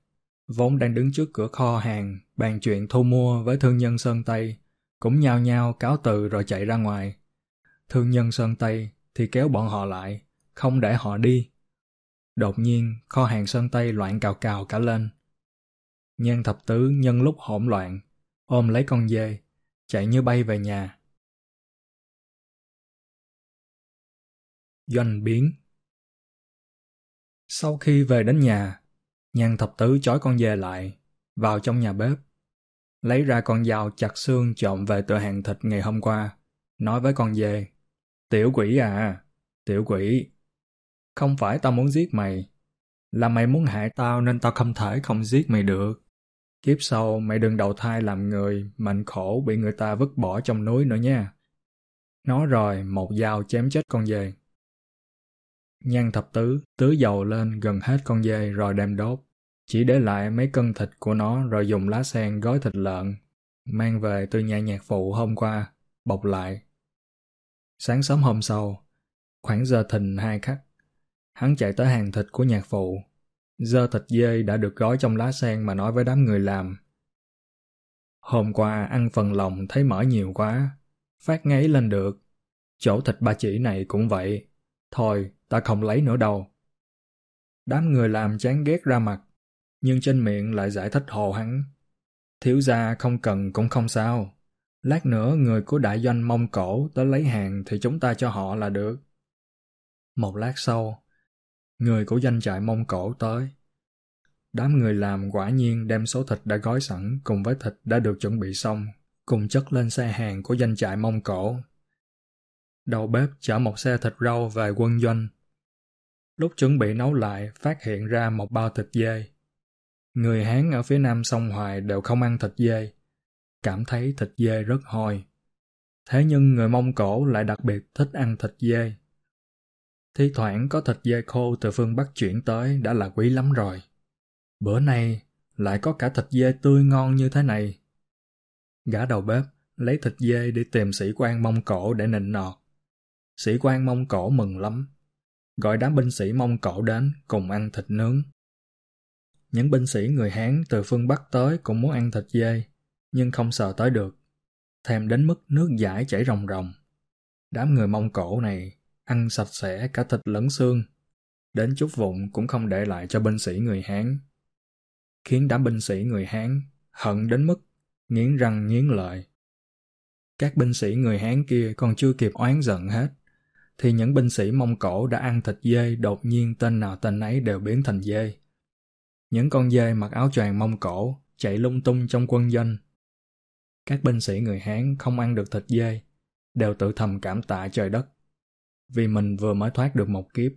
S1: vốn đang đứng trước cửa kho hàng, bàn chuyện thu mua với thương nhân Sơn Tây, cũng nhao nhao cáo từ rồi chạy ra ngoài. Thương nhân Sơn Tây thì kéo bọn họ lại, không để họ đi. Đột nhiên, kho hàng Sơn Tây loạn cào cào cả lên. Nhân thập tứ nhân lúc hỗn loạn, ôm lấy con dê, chạy như bay về nhà. Doanh biến Sau khi về đến nhà, nhan thập tứ chói con dê lại, vào trong nhà bếp, lấy ra con dao chặt xương trộm về từ hàng thịt ngày hôm qua, nói với con dê, Tiểu quỷ à, tiểu quỷ, không phải tao muốn giết mày, là mày muốn hại tao nên tao không thể không giết mày được. Kiếp sau mày đừng đầu thai làm người, mệnh khổ bị người ta vứt bỏ trong núi nữa nha. Nói rồi, một dao chém chết con dê. Nhan thập tứ, tứ dầu lên gần hết con dê rồi đem đốt. Chỉ để lại mấy cân thịt của nó rồi dùng lá sen gói thịt lợn, mang về từ nhà nhạc phụ hôm qua, bọc lại. Sáng sớm hôm sau, khoảng giờ thìn hai khắc, hắn chạy tới hàng thịt của nhạc phụ, dơ thịt dê đã được gói trong lá sen mà nói với đám người làm. Hôm qua ăn phần lòng thấy mỡ nhiều quá, phát ngấy lên được. Chỗ thịt ba chỉ này cũng vậy. Thôi, ta không lấy nữa đâu. Đám người làm chán ghét ra mặt, nhưng trên miệng lại giải thích hồ hắn. Thiếu gia không cần cũng không sao. Lát nữa người của đại doanh Mông Cổ tới lấy hàng thì chúng ta cho họ là được. Một lát sau, người của doanh trại Mông Cổ tới. Đám người làm quả nhiên đem số thịt đã gói sẵn cùng với thịt đã được chuẩn bị xong, cùng chất lên xe hàng của doanh trại Mông Cổ. Đầu bếp chở một xe thịt rau về quân doanh. Lúc chuẩn bị nấu lại, phát hiện ra một bao thịt dê. Người Hán ở phía nam sông Hoài đều không ăn thịt dê, cảm thấy thịt dê rất hôi. Thế nhưng người Mông Cổ lại đặc biệt thích ăn thịt dê. Thi thoảng có thịt dê khô từ phương Bắc chuyển tới đã là quý lắm rồi. Bữa nay lại có cả thịt dê tươi ngon như thế này. Gã đầu bếp lấy thịt dê đi tìm sĩ quan Mông Cổ để nịnh nọt. Sĩ quan Mông Cổ mừng lắm, gọi đám binh sĩ Mông Cổ đến cùng ăn thịt nướng. Những binh sĩ người Hán từ phương Bắc tới cũng muốn ăn thịt dê, nhưng không sợ tới được. Thèm đến mức nước giải chảy ròng ròng. Đám người Mông Cổ này ăn sạch sẽ cả thịt lẫn xương, đến chút vụn cũng không để lại cho binh sĩ người Hán. Khiến đám binh sĩ người Hán hận đến mức nghiến răng nghiến lợi. Các binh sĩ người Hán kia còn chưa kịp oán giận hết, thì những binh sĩ Mông Cổ đã ăn thịt dê đột nhiên tên nào tên ấy đều biến thành dê. Những con dê mặc áo choàng Mông Cổ chạy lung tung trong quân doanh. Các binh sĩ người Hán không ăn được thịt dê, đều tự thầm cảm tạ trời đất vì mình vừa mới thoát được một kiếp.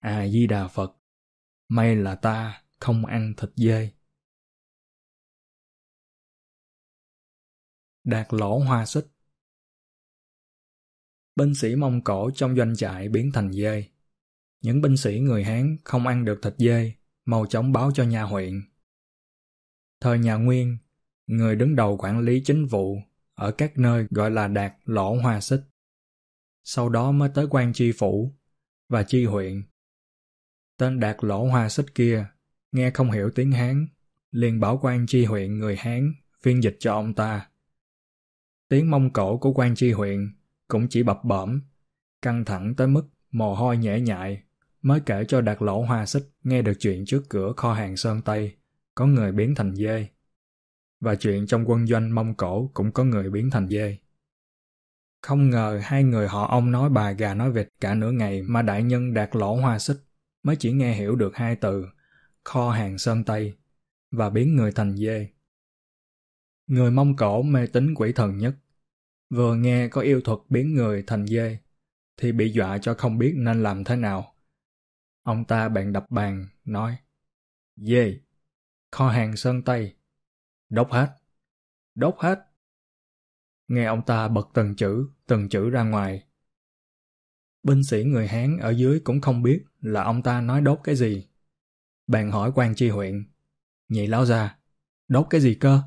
S1: À di đà Phật, may là ta không ăn thịt dê. Đạt lỗ hoa xích Binh sĩ Mông Cổ trong doanh trại biến thành dê. Những binh sĩ người Hán không ăn được thịt dê, mau chóng báo cho nhà huyện. Thời nhà Nguyên, người đứng đầu quản lý chính vụ ở các nơi gọi là đạt lỗ hoa xích sau đó mới tới quan chi phủ và chi huyện. Tên đạt lỗ hoa xích kia, nghe không hiểu tiếng Hán, liền bảo quan chi huyện người Hán phiên dịch cho ông ta. Tiếng mông cổ của quan chi huyện cũng chỉ bập bẩm, căng thẳng tới mức mồ hôi nhễ nhại, mới kể cho đạt lỗ hoa xích nghe được chuyện trước cửa kho hàng Sơn Tây có người biến thành dê. Và chuyện trong quân doanh Mông Cổ cũng có người biến thành dê. Không ngờ hai người họ ông nói bà gà nói vịt cả nửa ngày mà đại nhân đạt lỗ hoa xích mới chỉ nghe hiểu được hai từ kho hàng sơn Tây và biến người thành dê. Người Mông Cổ mê tín quỷ thần nhất. Vừa nghe có yêu thuật biến người thành dê thì bị dọa cho không biết nên làm thế nào. Ông ta bèn đập bàn, nói Dê, kho hàng sơn Tây, đốt hết, đốt hết. Nghe ông ta bật từng chữ, từng chữ ra ngoài. Binh sĩ người Hán ở dưới cũng không biết là ông ta nói đốt cái gì. Bạn hỏi quan tri huyện, nhị lão ra, đốt cái gì cơ?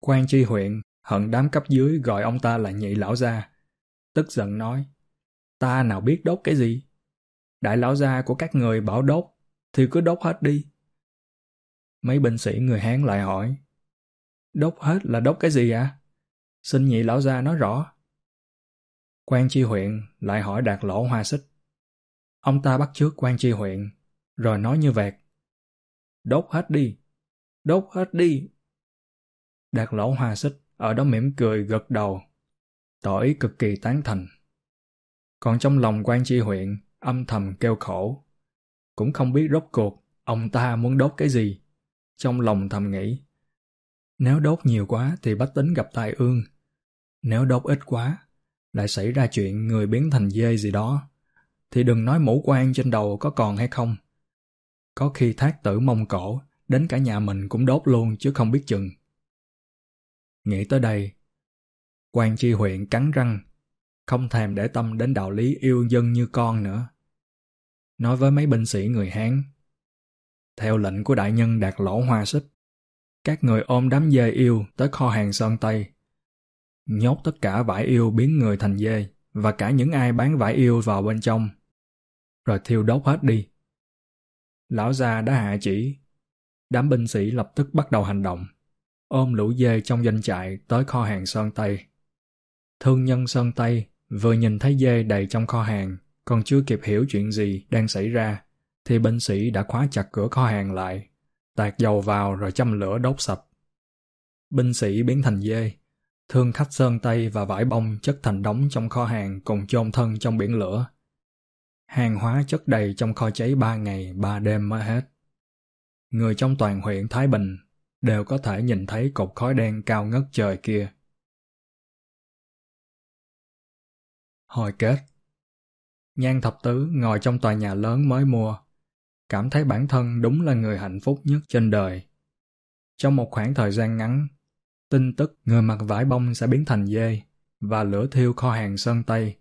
S1: Quan tri huyện hận đám cấp dưới gọi ông ta là nhị lão gia. Tức giận nói, ta nào biết đốt cái gì? Đại lão gia của các người bảo đốt, thì cứ đốt hết đi. Mấy binh sĩ người Hán lại hỏi, đốt hết là đốt cái gì ạ? À? Xin nhị lão gia nói rõ. Quan chi huyện lại hỏi đạt lỗ hoa xích. Ông ta bắt trước quan chi huyện, rồi nói như vẹt. Đốt hết đi, đốt hết đi. Đạt lỗ hoa xích ở đó mỉm cười gật đầu, tỏ ý cực kỳ tán thành. Còn trong lòng quan tri huyện âm thầm kêu khổ. Cũng không biết rốt cuộc ông ta muốn đốt cái gì. Trong lòng thầm nghĩ, nếu đốt nhiều quá thì bách tính gặp tai ương. Nếu đốt ít quá, lại xảy ra chuyện người biến thành dê gì đó, thì đừng nói mũ quan trên đầu có còn hay không. Có khi thác tử mông cổ, đến cả nhà mình cũng đốt luôn chứ không biết chừng. Nghĩ tới đây, quan tri huyện cắn răng, không thèm để tâm đến đạo lý yêu dân như con nữa. Nói với mấy binh sĩ người Hán, theo lệnh của đại nhân đạt lỗ hoa xích, các người ôm đám dê yêu tới kho hàng sơn Tây. Nhốt tất cả vải yêu biến người thành dê và cả những ai bán vải yêu vào bên trong. Rồi thiêu đốt hết đi. Lão gia đã hạ chỉ. Đám binh sĩ lập tức bắt đầu hành động. Ôm lũ dê trong doanh trại tới kho hàng Sơn Tây. Thương nhân Sơn Tây vừa nhìn thấy dê đầy trong kho hàng, còn chưa kịp hiểu chuyện gì đang xảy ra, thì binh sĩ đã khóa chặt cửa kho hàng lại tạt dầu vào rồi châm lửa đốt sập. Binh sĩ biến thành dê, thương khách sơn tây và vải bông chất thành đống trong kho hàng cùng chôn thân trong biển lửa. Hàng hóa chất đầy trong kho cháy ba ngày ba đêm mới hết. Người trong toàn huyện Thái Bình đều có thể nhìn thấy cột khói đen cao ngất trời kia. Hồi kết Nhan thập tứ ngồi trong tòa nhà lớn mới mua, cảm thấy bản thân đúng là người hạnh phúc nhất trên đời. Trong một khoảng thời gian ngắn, tin tức người mặc vải bông sẽ biến thành dê và lửa thiêu kho hàng Sơn Tây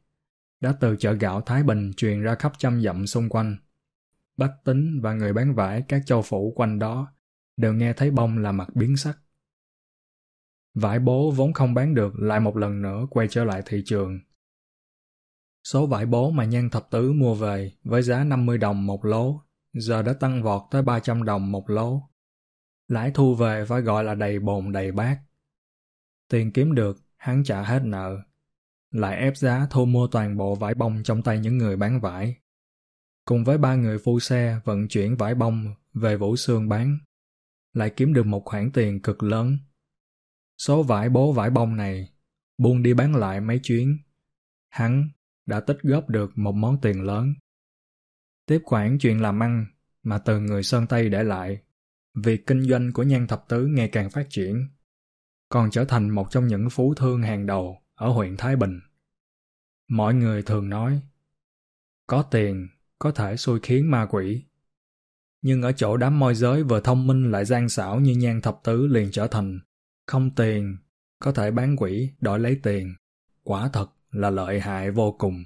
S1: đã từ chợ gạo Thái Bình truyền ra khắp trăm dặm xung quanh. Bách tính và người bán vải các châu phủ quanh đó đều nghe thấy bông là mặt biến sắc. Vải bố vốn không bán được lại một lần nữa quay trở lại thị trường. Số vải bố mà Nhan Thập Tứ mua về với giá 50 đồng một lố giờ đã tăng vọt tới 300 đồng một lố. Lãi thu về phải gọi là đầy bồn đầy bát. Tiền kiếm được, hắn trả hết nợ. Lại ép giá thu mua toàn bộ vải bông trong tay những người bán vải. Cùng với ba người phu xe vận chuyển vải bông về Vũ Sương bán. Lại kiếm được một khoản tiền cực lớn. Số vải bố vải bông này, buông đi bán lại mấy chuyến. Hắn đã tích góp được một món tiền lớn tiếp quản chuyện làm ăn mà từ người Sơn Tây để lại, việc kinh doanh của Nhan Thập Tứ ngày càng phát triển, còn trở thành một trong những phú thương hàng đầu ở huyện Thái Bình. Mọi người thường nói, có tiền có thể xui khiến ma quỷ. Nhưng ở chỗ đám môi giới vừa thông minh lại gian xảo như Nhan Thập Tứ liền trở thành không tiền, có thể bán quỷ đổi lấy tiền. Quả thật là lợi hại vô cùng.